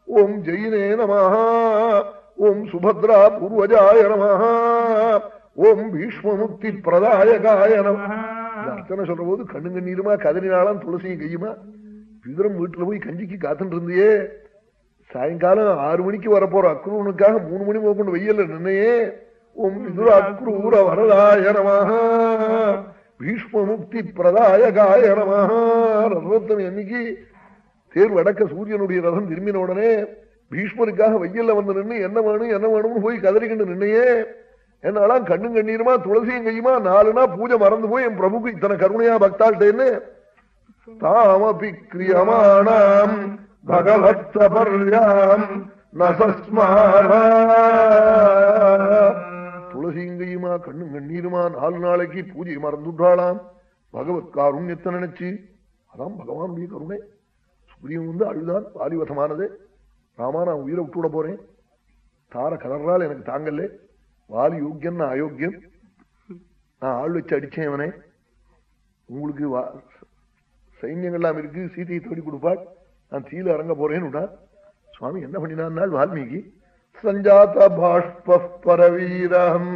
ஓம் ஜெயினே நம ஓம் சுபத்ரா பூர்வஜாய நம ஓம் பீஷ்மமுக்தி பிரதாயகாய நம இந்த அர்ச்சனை சொல்ற போது கண்ணு கண்ணீருமா கதறினாலாம் துளசியும் கையுமா? விதுரம் வீட்டுல போய் கஞ்சிக்கு காத்துட்டு இருந்தியே. சாயங்காலம் ஆறு மணிக்கு வரப்போற அக்ரூனுக்காக மூணு மணி போகணும் வெயில்ல நின்னையே. ஓம் விதுர அக்ரூர வரதாய நமஹ. பீஷ்மமுக்தி பிரதாயகாய நமஹ ரதத்தம் என்னைக்கு தேர் வடக்க சூரியனுடைய ரதம் திரும்பின உடனே பீஷ்மருக்காக வெயில்ல வந்து நின்று என்ன வேணும் என்ன வேணும்னு போய் கதறிக்கிட்டு நின்னையே. என்னாலாம் கண்ணும் கண்ணீருமா துளசியும் கையுமா நாலுனா பூஜை மறந்து போய் என் பிரபுக்கு இத்தனை கருணையா பக்தாள்கிட்டேன்னு தாமபி கிரியமானாம் பகவத்சபர்யாம் நசஸ்மாரா. துளசிங்கையுமா கண்ணும் கண்ணீருமா நாலு நாளைக்கு பூஜையை மறந்துட்டாளாம் பகவத் காருண்யத்தை நினைச்சு அதான் பகவானுடைய கருணை. சூரியன் வந்து அழுதான் பாலிவசமானது ராமா நான் உயிரை விட்டுவிட போறேன். தார கலர்றால் எனக்கு தாங்கல்ல. வாலி யோக்கியம் நான் அயோக்கியம் நான் ஆள் வச்சு அடிச்சேன் இவனே. உங்களுக்கு சைன்யங்கள்லாம் இருக்கு சீதையை தேடி கொடுப்பாள். நான் தீல இறங்க போறேன்னு சுவாமி என்ன பண்ணினான் வால்மீகி சஞ்சாத பாஷ்ப பரவீரம்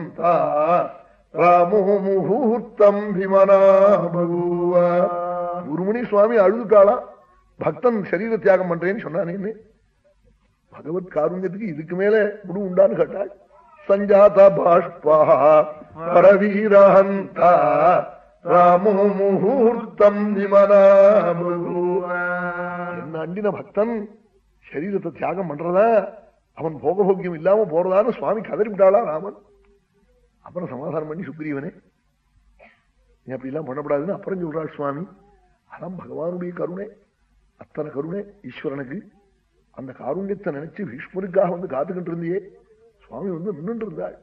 ராமோ முகூர்த்தம் பிமனா பகூவ குருமணி சுவாமி அழுதுட்டாளாம் பக்தன் சரீர தியாகம் பண்றேன்னு சொன்னானேன்னு பகவத் காருண்யத்துக்கு இதுக்கு மேல முடிவு உண்டான்னு கேட்டாள். சஞ்சாத பாஷ்பா பரவீரஹந்தா. ராமு முகூர்த்தம் விமனா என்ன அண்டின பக்தன்? சரீரத்தை தியாகம் பண்றதா? அவன் போகபோக்கியம் இல்லாம போறதான்னு சுவாமி கதறி விட்டாளா ராமன்? அப்புறம் சமாதானம் பண்ணி சுக்ரீவனே. நீ அப்படி எல்லாம் பண்ணப்படாதுன்னு அப்புறம் சொல்றாள் சுவாமி. அதான் பகவானுடைய கருணை. அத்தனை கருணை ஈஸ்வரனுக்கு. அந்த காருண்யத்தை நினைச்சு பீஷ்மருக்காக வந்து காத்துக்கிட்டு இருந்தியே. சுவாமி வந்து நின்று இருந்தாள்.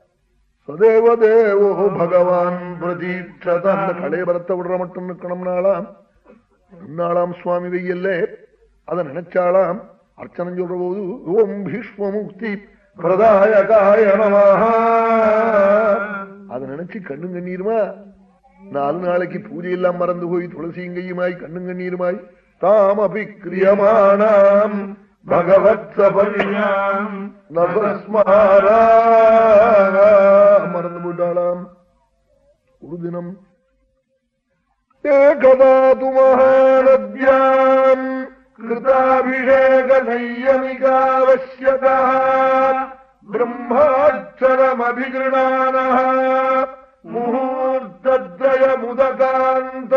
சதேவ தேவோ பகவான் பிரதீட்சத. அந்த கலையபரத்தை விடுற மட்டும் நிற்கணும்னாலாம் நின்னாளாம் சுவாமி வெய்யல்ல அதை நினைச்சாளாம். அர்ச்சனம் சொல்ற போது ஓம் பீஷ்ம முக்தி பிரதாயகாய அதை நினைச்சு கண்ணும் கண்ணீருமா? நாலு நாளைக்கு பூஜை எல்லாம் மறந்து போய் துளசியும் கையுமாய் கண்ணும் கண்ணீருமாய் தாம் கிரியமாணாம் பகவத்சபன்யாம் மறந்து போட்டாளாம் ஒரு தினம் ஏகதா து மகாநத்யாம் கிருதாபிஷேக நையமிகாவசியதா பிரம்மாட்சரமபிகிருணான முகூர்த்தத்ரய முதகாந்த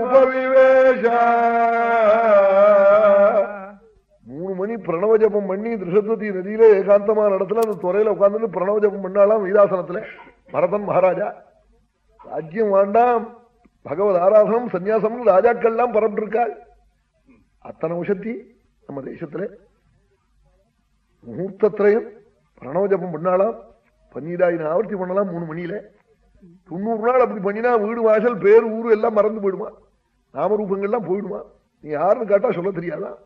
உபவிவேஷ மூணு மணி பிரணவ ஜபம் பண்ணி திருஷத்வதி நதியில ஏகாந்தமான இடத்துல அந்த துறையில உட்கார்ந்து பிரணவ ஜபம் பண்ணாலாம் வீராசனத்துல பரதன் மகாராஜா. ராஜ்யம் வேண்டாம். பகவத் ஆராதனம் சன்னியாசம் ராஜாக்கள்லாம் பரப்பிட்டு இருக்காள் அத்தனை உஷத்தி நம்ம தேசத்துல. முகூர்த்தத்திரயம் பிரணவ ஜபம் பண்ணாலாம் பன்னீராயிரம் ஆவர்த்தி பண்ணலாம் மூணு மணியில. தொண்ணூறு நாள் அப்படி பண்ணினா வீடு வாசல் பேர் ஊரு எல்லாம் மறந்து போயிடுமா? நாமரூபங்கள்லாம் போயிடுமா? நீ யாருன்னு கேட்டா சொல்ல தெரியாதா?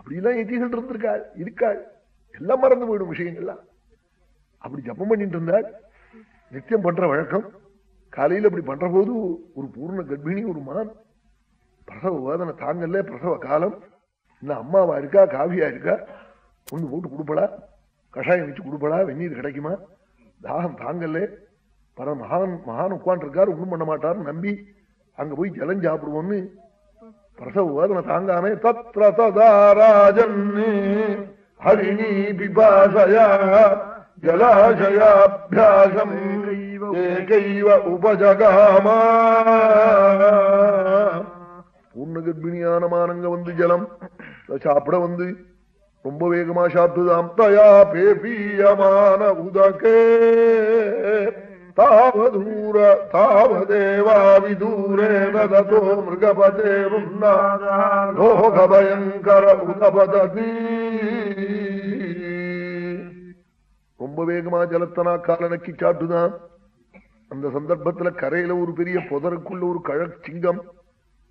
அப்படிலாம் எத்திகள் இருந்திருக்காள் இருக்காள். எல்லாம் மறந்து போயிடும் விஷயங்கள்லாம். அப்படி ஜப்பம் பண்ணிட்டு இருந்தாள். நித்தியம் பண்ற வழக்கம். காலையில் அப்படி பண்ற போது ஒரு பூர்ண கர்ப்பிணி ஒரு மான் பிரசவ வேதனை தாங்கல்ல பிரசவ காலம். இன்னும் அம்மாவா இருக்கா காவியா இருக்கா? கொண்டு போட்டு கொடுப்படா. கஷாயம் வச்சு கொடுப்படா வெந்நீர் கிடைக்குமா? தாகம் தாங்கல்ல. பர மகான் மகான் உட்காந்துருக்காரு ஒண்ணும் பண்ண மாட்டாருன்னு நம்பி அங்க போய் ஜலம் சாப்பிடுவோம்னு. பிரசவ வேதனை தாங்காமே தத்ர ஹரிணி பிபாசயா ஜலாசயாபியாசம். ஏகைவ உபஜகாமா பூர்ண கர்ப்பிணியான மானங்க வந்து ஜலம். சாப்பிட வந்து ரொம்ப வேகமா சாப்பிட்டுதாம் தயா பேபியமான உதகே. தாவதூர தாவதேவா விதூரேன ததோ மிருகபதே லோகபயங்கர உதபதீ ரொம்ப வேகமா ஜலத்தனா காலனக்கி சாப்பிட்டுதான் அந்த சந்தர்ப்பத்துல கரையில ஒரு பெரிய புதருக்குள்ள ஒரு கழக் சிங்கம்.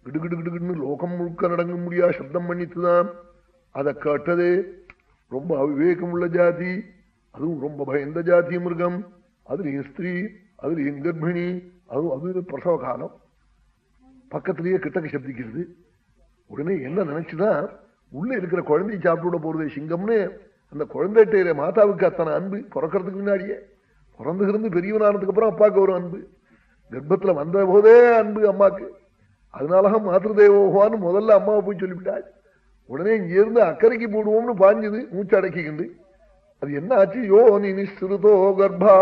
கிடுகிடுகிடுகிடுன்னு லோகம் முழுக்க நடங்க முடியா சப்தம் பண்ணித்துதான் அதை கேட்டது ரொம்ப அவிவேகம் உள்ள ஜாதி. அதுவும் ரொம்ப பயந்த ஜாதி மிருகம். அதுலயும் ஸ்திரீ அதுலயும் கர்ப்பிணி அதுவும் அது பிரசவ காலம். பக்கத்திலேயே கிட்டக்க சப்திக்கிறது. உடனே என்ன நினைச்சுதான் உள்ள இருக்கிற குழந்தையை சாப்பிட்டு போறது சிங்கம்னு அந்த குழந்தைகிட்ட மாதாவுக்கு அத்தனை அன்பு பிறக்கிறதுக்கு முன்னாடியே. பிறந்துகிருந்து பெரியவனானதுக்கு அப்புறம் அப்பாவுக்கு ஒரு அன்பு. கர்ப்பத்துல வந்த போதே அன்பு அம்மாக்கு. அதனாலதான் மாத்திருதேவோவான்னு முதல்ல அம்மாவை போய் சொல்லிவிட்டாள் உடனே இங்கிருந்து அக்கறைக்கு போடுவோம்னு பாஞ்சுது மூச்சு அடக்கிக்கிண்டு. அது என்ன ஆச்சு? யோ நீ நிஸ்ருதோ கர்ப்பா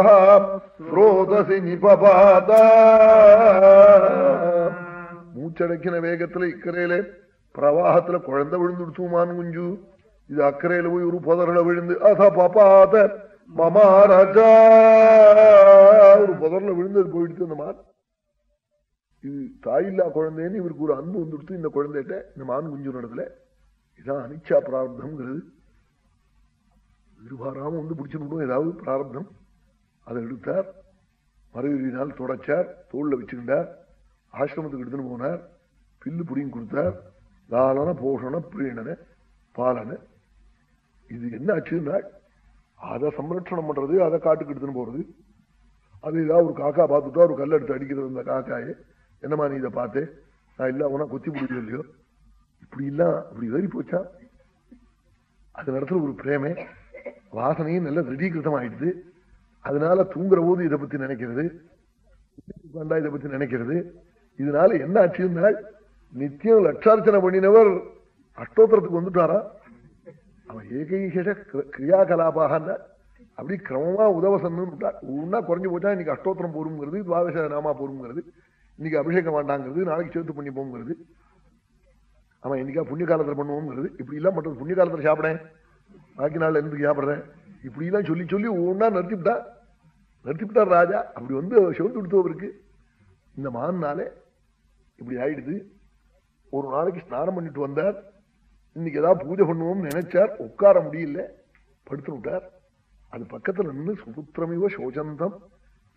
ஸ்ரோதசி நிபபாதா. மூச்சடக்கின வேகத்துல இக்கரையில பிரவாகத்துல குழந்தை விழுந்துடுத்துமான் குஞ்சு. இது அக்கறையில போய் ஒரு புதரில விழுந்து அத பாப்பாத. மமாரஜா. ஒரு புதர்ல விழுந்தது போயிடுச்சு அந்த மான். இது தாயில்லா குழந்தைன்னு இவருக்கு ஒரு அன்பு வந்துடுத்து இந்த குழந்தைகிட்ட. இந்த மான் குஞ்சு நடத்துல இதான் அனிச்சா பிரார்த்தம்ங்கிறது. எதிர்பாராம வந்து பிடிச்சிருக்கணும் ஏதாவது பிரார்த்தம். அதை எடுத்தார். மறுவினால் தொடச்சார். தோல்ல வச்சுக்கிட்டார் ஆசிரமத்துக்கு எடுத்துன்னு போனார். பில்லு புடியும் கொடுத்தார். தாளன போஷண பிரீணன பாலன. இது என்ன ஆச்சுன்னா அதை சம்ரட்சணம் பண்றது அதை காட்டுக்கு எடுத்துன்னு போறது. அது ஏதாவது ஒரு காக்கா பார்த்துட்டா ஒரு கல்ல எடுத்து அடிக்கிறது அந்த காக்காயே. என்னமா நீ இதை பார்த்து? நான் இல்ல உனா கொத்தி பிடிக்கல இல்லையோ? இப்படி இல்ல அப்படி ஏறி போச்சா? அது நடத்துல ஒரு பிரேமே. வாசனையும் நல்ல திருடீகிருத்தம் ஆயிடுது அதனால தூங்குற போது இதை பத்தி நினைக்கிறது. உட்கார்ந்தா இதை பத்தி நினைக்கிறது. இதனால என்ன ஆச்சுன்னா நித்தியம் லட்சார்ச்சனை பண்ணினவர் அஷ்டோத்திரத்துக்கு வந்துட்டாரா? அவன் ஏகைகிட கிரியாகலாபாக அப்படி கிரமமா உதவசன்னு ஒன்னா குறைஞ்சு போச்சா இன்னைக்கு அஷ்டோத்திரம் போருங்கிறது துவாதச நாமா போருங்கிறது இன்னைக்கு அபிஷேகம் வேண்டாங்கிறது நாளைக்கு சேர்த்து பண்ணி போங்கிறது அவன் இன்னைக்கா புண்ணிய காலத்தில் பண்ணுவோங்கிறது. இப்படி எல்லாம் பண்றது புண்ணிய காலத்தில் சாப்பிடேன் பாக்கி நாள் இருந்து சாப்பிடுறேன். இப்படி எல்லாம் சொல்லி சொல்லி ஒவ்வொன்னா நிறுத்திவிட்டா. நிறுத்திவிட்டார் ராஜா. அப்படி வந்து சிவந்து கொடுத்தவருக்கு இந்த மான்னாலே இப்படி ஆயிடுது. ஒரு நாளைக்கு ஸ்நானம் பண்ணிட்டு வந்தார். இன்னைக்கு ஏதாவது பூஜை பண்ணுவோம்னு நினைச்சார் உட்கார முடியல படுத்து விட்டார் அது பக்கத்துல நின்று சுபுத்திரமிவ சோஜந்தம்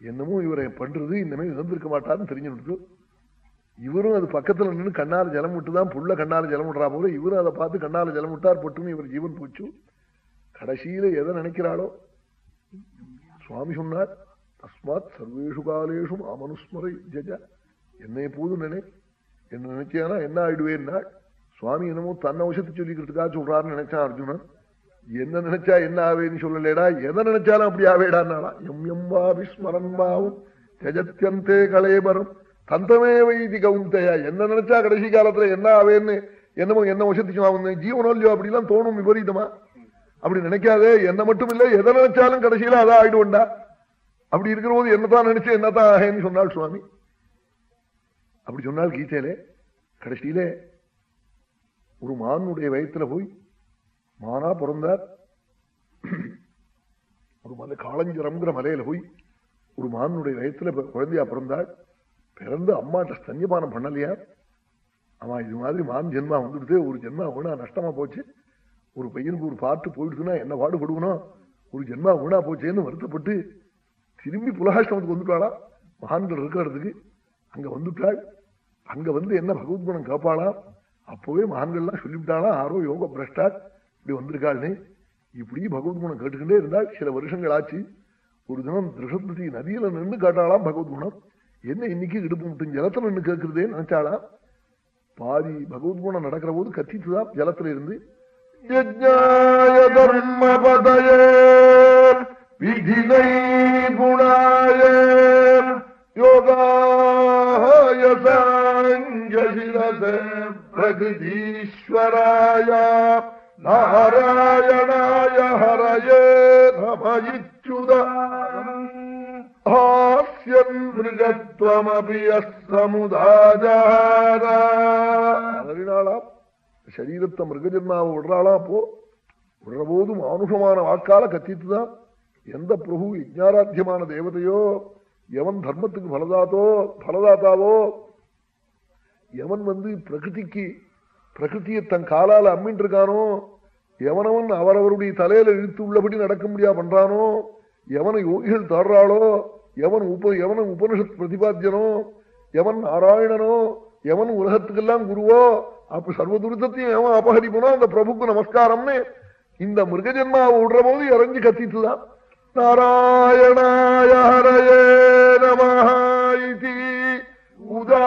என்னமோ இவரை பண்றது இனிமேல் இழந்திருக்க மாட்டார்னு தெரிஞ்சுட்டு இவரும் அது பக்கத்துல நின்று கண்ணால ஜலம் விட்டுதான் புள்ள கண்ணால ஜலம் விடுறா போல இவரும் அதை பார்த்து கண்ணால ஜலம் விட்டார் பொட்டுன்னு இவர் ஜீவன் போச்சு. கடைசியில எதை நினைக்கிறாளோ? சுவாமி சொன்னார் தஸ்மாத் சர்வேஷு காலேஷும் அமனுஸ்மரை ஜஜ. என்னை போதும் நினை. என்ன நினைச்சானா என்ன ஆயிடுவேன்னா சுவாமி என்னமோ தன்னை வசத்தை சொல்லிக்கிறதுக்காக சொல்றாருன்னு நினைச்சான் அர்ஜுனன். என்ன நினைச்சா என்ன ஆவேன்னு சொல்லலேடா எதை நினைச்சாலும் அப்படி ஆவேடான்னாடா எம் எம் வா விஸ்மரன் பாவும் தெஜத்தியந்தே கலேபரம். தந்தமே வைதி கவுந்தையா என்ன நினைச்சா கடைசி காலத்துல என்ன ஆவேன்னு என்னமோ என்ன வசத்துக்கு ஜீவனோ அப்படிலாம் தோணும் விபரீதமா? அப்படி நினைக்காதே என்ன மட்டும் இல்ல எதை நினைச்சாலும் கடைசியில அதான் ஆயிடுவோண்டா? அப்படி இருக்கிற போது என்னதான் நினைச்சு என்னதான் ஆகேன்னு சொன்னாள் சுவாமி. அப்படி சொன்னால் கீதையிலே கடைசியிலே ஒரு மானுடைய வயத்துல போய் மானா பிறந்தார். ஒரு மலை காளஞ்சிரம்ங்கிற மலையில போய் ஒரு மானுடைய வயத்துல குழந்தையா பிறந்தாள் பிறந்து அம்மாட்ட ஸ்தன்யபானம் பண்ணலையா? ஆமா இது மாதிரி மான் ஜென்மா வந்துடுது. ஒரு ஜென்மா வீணா நஷ்டமா போச்சு. ஒரு பையனுக்கு ஒரு பாட்டு போயிடுதுன்னா என்ன பாடுபடுவனும் ஒரு ஜென்மா வீணா போச்சேன்னு வருத்தப்பட்டு திரும்பி புலகாஷ்டமத்துக்கு வந்துட்டாளா? மகான்கள் இருக்கிறதுக்கு அங்க வந்துட்டாள். அங்க வந்து என்ன பகவத்குணம் கேட்பாளாம் அப்பவே மகான்கள்லாம் சொல்லிவிட்டானா ஆரோ யோக பிரஷ்டா இப்படி வந்திருக்காள்னு. இப்படி பகவத் குணம் கேட்டுக்கிட்டே இருந்தா சில வருஷங்கள் ஆச்சு. ஒரு தினம் திருஷபதி நதியில நின்று கேட்டாளாம் பகவத்குணம் என்ன இன்னைக்கு இடுப்பு மட்டும் ஜலத்துல நின்று கேட்கறதே நினைச்சாளாம் பாதி பகவத்குணம் நடக்கிற போது கத்தித்துதான் ஜலத்துல இருந்து விதினை குணாய யோகாய சங்கசிரதேவ பிரகதீஸ்வராய நாராயணாய ஹரயே நமயிச்சுத ஹாஸ்யம் மிருகத்வமபி அசமுதாஜாரா சரீரத்தை மிருகஜன்மாவை விடுறாளா போ விடுற போது மானுஷமான வாக்கால கத்திட்டு தான் எந்த பிரபு யஜ்ஞாராத்தியமான தேவதையோ எவன் தர்மத்துக்கு பலதாத்தோ பலதாத்தாவோ எவன் வந்து பிரகிருதிக்கு பிரகிருத்தியை தன் காலால அம்மின் இருக்கானோ எவனவன் அவரவருடைய தலையில இழுத்து உள்ளபடி நடக்க முடியா பண்றானோ எவனை யோகிகள் தாடுறாளோ எவன் உப எவன உபனிஷத் பிரதிபாத்தியனோ எவன் நாராயணனோ எவன் உலகத்துக்கெல்லாம் குருவோ அப்ப சர்வ துரிதத்தையும் எவன் அபகரிப்பனோ அந்த பிரபுக்கு நமஸ்காரம்னு இந்த மிருகஜென்மாவை விடுற போது இறங்கி கத்திட்டுதான். நாராயணாய ஹரயே நமஹி உதா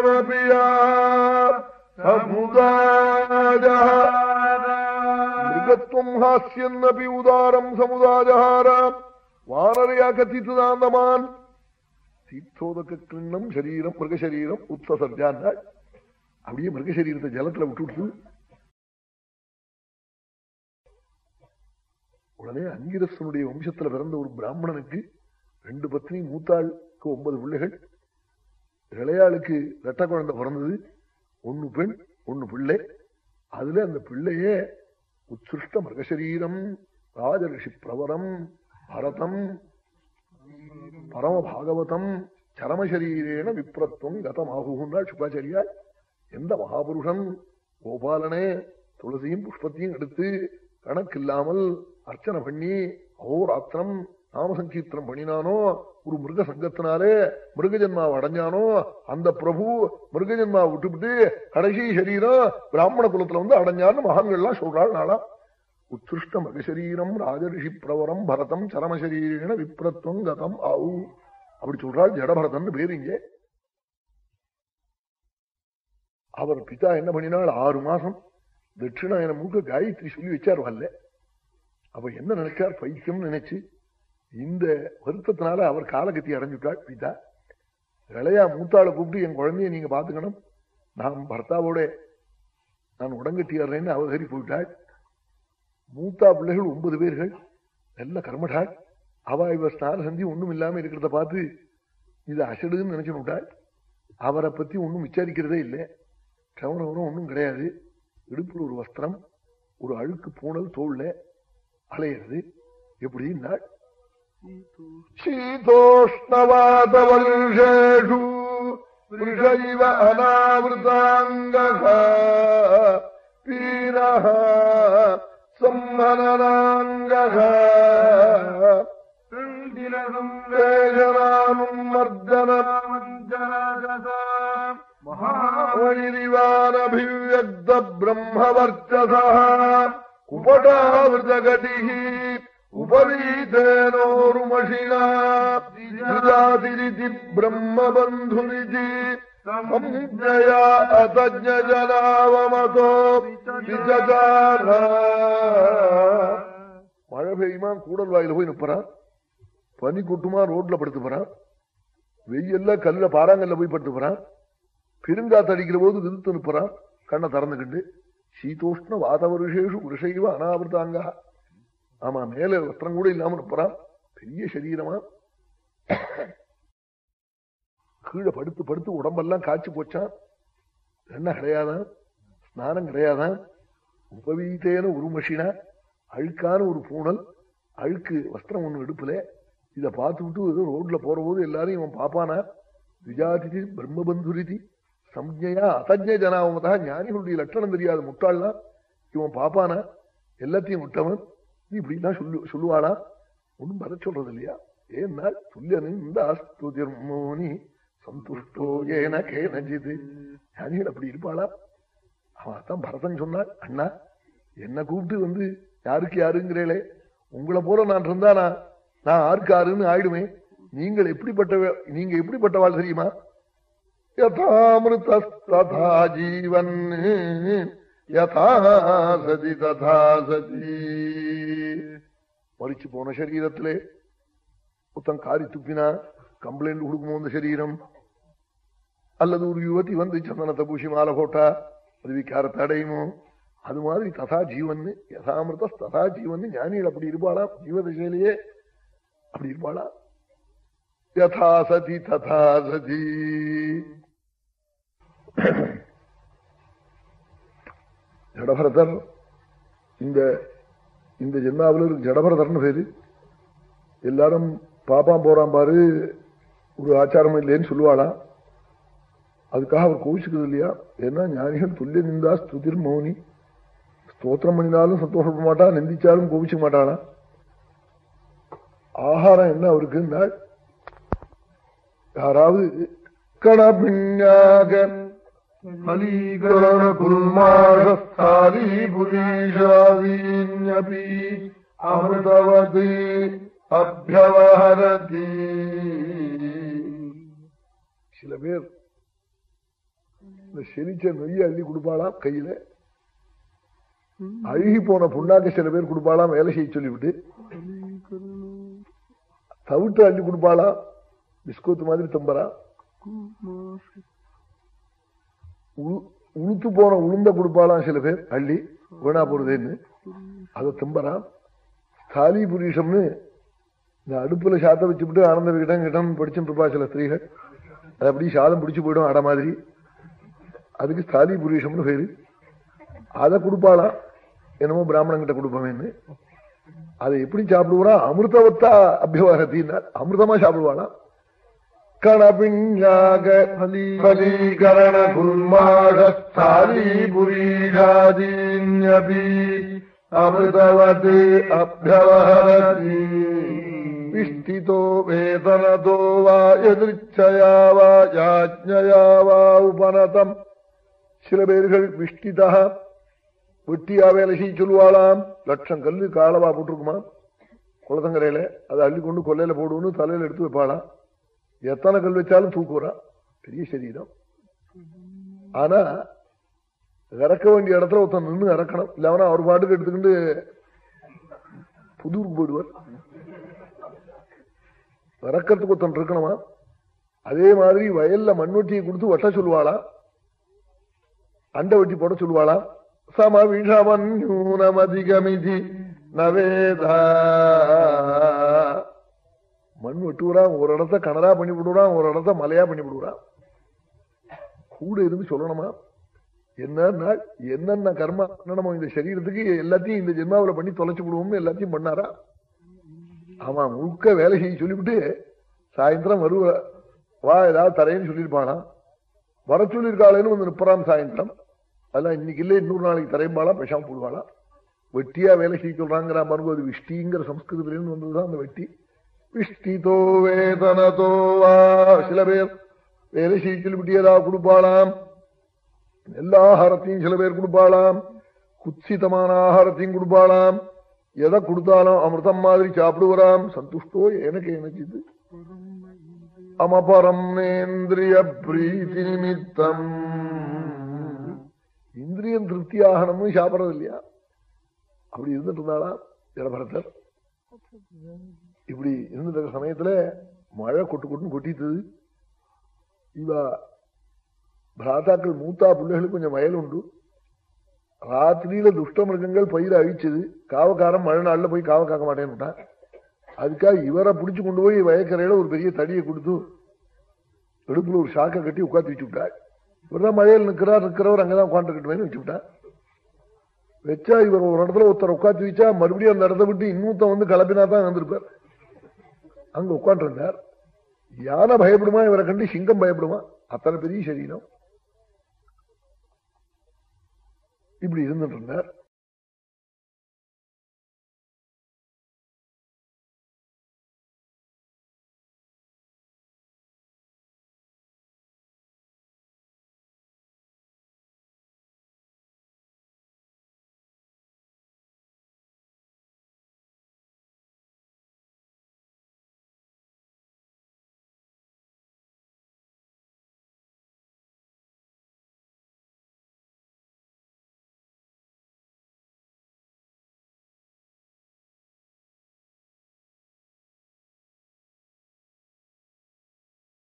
மிருகத்வமபியா மிருகத்வம் ஹாஸ்யன்னபி உதாரம் சமுதாஜஹாரம் வானரையா கத்தித்துதான் அந்த கிண்ணம் சரீரம் மிருகசரீரம் அப்படியே மிருகசரீரத்தை ஜலத்துல விட்டுவிட்டு உடனே அங்கிரசனுடைய வம்சத்துல பிறந்த ஒரு பிராமணனுக்கு ரெண்டு பத்னி மூத்தாளுக்கு ஒன்பது பிள்ளைகள். இளையாளுக்கு ரெட்ட குழந்தை பிறந்தது. ஒன்னு பெண் ஒன்னு பிள்ளை. அதுல அந்த பிள்ளையே உத்ருஷ்ட மிருகசரீரம் ராஜரிஷி பிரவரம் பரதம் பரம பாகவதம் சரமசரீரேன விப்ரத்வம் கதமாகுன்றாள் சுக்காச்சாரியா எந்த மகாபுருஷன் கோபாலனே துளசியும் புஷ்பத்தையும் எடுத்து கணக்கில்லாமல் அர்ச்சனை பண்ணி அஹோராத்திரம் நாமசங்கீர்த்தனம் பண்ணினானோ ஒரு மிருக சங்கத்தினாலே மிருக ஜென்மாவை அடைஞ்சானோ அந்த பிரபு மிருக ஜென்மாவை விட்டுவிட்டு கடைசி சரீரம் பிராமண குலத்துல வந்து அடைஞ்சான்னு மகான்கள்லாம் சொல்றாள் நாளா. உத்ருஷ்ட மகசரீரம் ராஜரிஷி பிரவரம் பரதம் சரமசரீரின விப்ரத்வம் கதம் ஆவு. அப்படி சொல்றாள் ஜடபரதன் பேரு இங்கே. அவர் பிதா என்ன பண்ணினாள் ஆறு மாசம் தட்சிணாயன மூக்க காயத்ரி சொல்லி வச்சார் வரல அவ என்ன நினைச்சார்? பைத்தியம் நினைச்சு இந்த வருத்தத்தினால அவர் காலகத்தி அடைஞ்சுட்டாள் பிதா. இளையா மூத்தாளை கூப்பிட்டு என் குழந்தைய நீங்க பாத்துக்கணும் நான் பர்த்தாவோட நான் உடங்கட்டியாடுறேன்னு அவகரி போயிட்டாள் மூத்தா பிள்ளைகள் ஒன்பது பேர்கள். நல்ல கர்மட்டாள் அவ இவ ஸ்நான சந்தி ஒண்ணும் இல்லாம இருக்கிறத பார்த்து இது அசடுன்னு நினைச்சு விட்டாள் அவரை பத்தி ஒன்றும் விசாரிக்கிறதே இல்லை. கவனம் ஒன்றும் கிடையாது. இடுப்புல ஒரு வஸ்திரம் ஒரு அழுக்கு பூனல் தோல்ல அலையிறது. எப்படின்னா शीतोष्णवातवर्षेषु वृष इव अनावृताङ्गः पीरः संहननाङ्गः ृण्डिनसंवेशनानुम् मर्दनमञ्जनाशसा महामणिरिवानभिव्यक्तब्रह्मवर्चसः कुपटावृतगतिः विजातिरिति ब्रह्मबन्धुरिति संज्ञया अतज्ञजनावमतो विचचार மழை பெய்யுமா கூடல் வாயில போய் நிப்பறான் பனி கொட்டுமா ரோட்ல படுத்து போறான் வெயில்ல கல்ல பாறாங்கல்ல போய் படுத்து போறான் பெருங்காத்து அடிக்கிற போது விருத்து நிப்பறான் கண்ணை திறந்துக்கிட்டு சீதோஷ்ண வாதவருஷேஷு விஷைவ அனாவிரதாங்க ஆமா மேல வஸ்திரம் கூட இல்லாம நிப்பறான் பெரிய சரீரமா. கீழே படுத்து படுத்து உடம்பெல்லாம் காய்ச்சி போச்சான். என்ன கிடையாதான் ஸ்நானம் கிடையாதான். உபவீத்தேன உருமஷினா அழுக்கான ஒரு பூணல் அழுக்கு வஸ்திரம் ஒண்ணு எடுப்புல. இதை பார்த்துக்கிட்டு ரோட்ல போற போது எல்லாரும் இவன் பாப்பானா? விஜாதிதி பிரம்மபந்துரிதி சம்ஜையா அசஜ்ய ஜனாவமதா ஞானிகளுடைய லட்சணம் தெரியாத முட்டாள்னா இவன் பாப்பானா? எல்லாத்தையும் விட்டவன் நீ இப்படிலாம் சொல்லு சொல்லுவாளா? ஒன்றும் பத சொல்றது இல்லையா ஏன்னா துல்லியனிந்தாஸ்துதிர்மோனி சந்துஷ்டோ ஏன கேனஜிது. ஞானிகள் அப்படி இருப்பாளா? அவன் தான் பரதன் சொன்னான் அண்ணா என்ன கூப்பிட்டு வந்து யாருக்கு யாருங்கிறீளே உங்களை போல நான் இருந்தானா? நான் ஆருக்கு ஆறுன்னு ஆயிடுமே. நீங்கள் எப்படிப்பட்ட நீங்க எப்படிப்பட்டவாள் தெரியுமா? யதாமிருதா ஜீவன். யதா சதி ததா சதி மறிச்சு போன சரீரத்திலே புத்தம் காரி துப்பினா கம்ப்ளைண்ட் கொடுக்குமோ அந்த சரீரம் அல்லது ஒரு யுவதி வந்து சந்தனத்தை பூசி மாலை போட்டா அது விக்காரத்தை அடையுமோ அது மாதிரி ததா ஜீவன் யதாமிருத ததா ஜீவன் ஞானிகள் அப்படி இருப்பாளா ஜீவதசையிலேயே அப்படி இருப்பாளா யதா சதி ததா சதி ஜடபரதர் இந்த இந்த ஜென்மாவில் ஜடபரதர்னு பேரு. எல்லாரும் பாப்பான் போறான் பாரு ஒரு ஆச்சாரம் இல்லைன்னு சொல்லுவாளா? அதுக்காக அவர் கோவிச்சுக்கிறது இல்லையா? ஏன்னா ஞானிகள் துல்லிய நிந்தா ஸ்துதிர் மௌனி. ஸ்தோத்திரம் பண்ணினாலும் சந்தோஷப்பட மாட்டா நிந்திச்சாலும் கோபிச்சுக்க மாட்டானா ஆகாரம் என்ன அவருக்கு? யாராவது கணபிஞாக फलीकरणकुल्माषस्थालीपुरीशादीन्यपि अमृतवती अभ्यवहरति சில பேர் இந்த செரிச்ச நொய்ய அள்ளி கொடுப்பாளாம் கையில அழுகி போன புண்ணாக்கு சில பேர் கொடுப்பாளாம் வேலை செய்ய சொல்லிவிட்டு தவிட்டு அள்ளி கொடுப்பாளாம் பிஸ்கோத்து மாதிரி தம்பரா உளு- உளுத்து போன உளுந்த கொடுப்பாளாம் சில பேர் அள்ளி வீணா போறதுன்னு. அதை திம்பறான் ஸ்தாலி புரீஷம்னு இந்த அடுப்புல சாத்த வச்சுவிட்டு ஆனந்த விகிடம் கிட்டம் படிச்சுட்டு இருப்பா சில ஸ்திரீகள். அது அப்படி சாதம் பிடிச்சு போயிடும் அடை மாதிரி. அதுக்கு ஸ்தாலி புரீஷம்னு பேரு. அதை கொடுப்பாளாம் என்னமோ பிராமணன் கிட்ட கொடுப்போமேன்னு. அதை எப்படி சாப்பிடுவாரா அமிர்தவத்தா அபியவகத்தின்னா அமிர்தமா சாப்பிடுவாளாம் கணபிஞ்சாக பலீகரண குர்மாடஸ்தாலீபுரீஷாதீன்யபி அமிர்தவது அப்தவஹரதி விஷ்டிதோ வேதனதோ வா எதிர்ச்சயா வா யாஜ்ஞயா வா உபனதம் சில பேர்கள் விஷ்டிதா வெட்டியா வேலை செய்ய சொல்லுவாளாம் லட்சம் கல்லு காலவா போட்டிருக்குமா குளத்தங்கரையில அதை அள்ளி கொண்டு கொல்லையில போடுவோன்னு தலையில எடுத்து வைப்பாளாம் எத்தனை கல் வச்சாலும் தூக்குறான் பெரிய சரீரம். ஆனா இறக்க வேண்டிய இடத்துல ஒருத்தன் நின்று இறக்கணும். இல்லவனா அவர் பாட்டுக்கு எடுத்துக்கிட்டு புதூருக்கு போயிடுவார். இறக்கிறதுக்கு ஒருத்தன் இருக்கணுமா? அதே மாதிரி வயல்ல மண்வெட்டியை கொடுத்து வட்ட சொல்லுவாளா? அண்டை வெட்டி போட சொல்லுவாளா? சம விஷமன்யூனமதிகமிதி நவேதா. மண் வெட்டுறான் ஒரு இடத்த கனரா பண்ணி விடுறான் ஒரு இடத்த மலையா பண்ணி விடுறான் கூட இருந்து சொல்லணுமா? என்ன என்னென்ன கர்மா பண்ணணுமோ இந்த சரீரத்துக்கு எல்லாத்தையும் இந்த ஜென்மாவில பண்ணி தொலைச்சு விடுவோம்னு எல்லாத்தையும் பண்ணாரா? ஆமா முழுக்க வேலை செய்ய சொல்லிவிட்டு சாயந்தரம் வருவ வா ஏதாவது தரேன்னு சொல்லியிருப்பானா வர சொல்லியிருக்காளேன்னு வந்து நிற்பறான் சாயந்தரம். அதெல்லாம் இன்னைக்கு இல்லை இன்னொரு நாளைக்கு தரையும்பாளா பேசாம போடுவாளா வெட்டியா வேலை செய்ய சொல்றாங்கிற பாருங்க அது விஷ்டிங்கிற சம்ஸ்கிருதத்திலேருந்து வந்ததுதான் அந்த வெட்டி. பிஷ்டிதோ வேதனதோ வா. சில பேர் வேலை சீக்கில் சொல்லிவிட்டு ஏதாவது கொடுப்பாளாம். எல்லா ஆகாரத்தையும் சில பேர் கொடுப்பாளாம். குத்சிதமான ஆகாரத்தையும் கொடுப்பாளாம். எதை கொடுத்தாலும் அமிர்தம் மாதிரி சாப்பிடுவராம் சந்துஷ்டோ எனக்கு எனச்சிது அமபரம் நேந்திரிய பிரீத்தி நிமித்தம். இந்திரியம் திருப்தி ஆகணும்னு சாப்பிடறது இல்லையா அப்படி இருந்துட்டு இருந்தாளா இடபரத்தர் இப்படி இருந்துட்டு சமயத்துல மழை கொட்டு கொட்டுன்னு கொட்டித்தது இவா பிராத்தாக்கள் மூத்தா பிள்ளைகளுக்கு கொஞ்சம் வயல் உண்டு. ராத்திரியில துஷ்ட மிருகங்கள் பயிரை அழிச்சது. காவக்காரன் மழை நாள்ல போய் காவ காக்க மாட்டேன்னு அதுக்காக இவரை பிடிச்சு கொண்டு போய் வயக்கரையில ஒரு பெரிய தடியை கொடுத்து எடுப்புல ஒரு ஷாக்கை கட்டி உட்காந்து வச்சு விட்டாள் இவர்தான் மழையில் நிற்கிறார் இருக்கிறவர் அங்கதான் உட்காந்துருக்கட்டுமேனு வச்சு விட்டான் வச்சா இவர் ஒரு இடத்துல ஒருத்தர் உட்காந்து வச்சா மறுபடியும் அந்த இடத்த விட்டு இன்னொருத்த வந்து கலப்பினா தான் வந்திருப்பார் அங்க உட்காந்துருந்தார் யானை பயப்படுமா? இவரை கண்டு சிங்கம் பயப்படுமா? அத்தனை பெரிய சரீரம் இப்படி இருந்துட்டு இருந்தார்.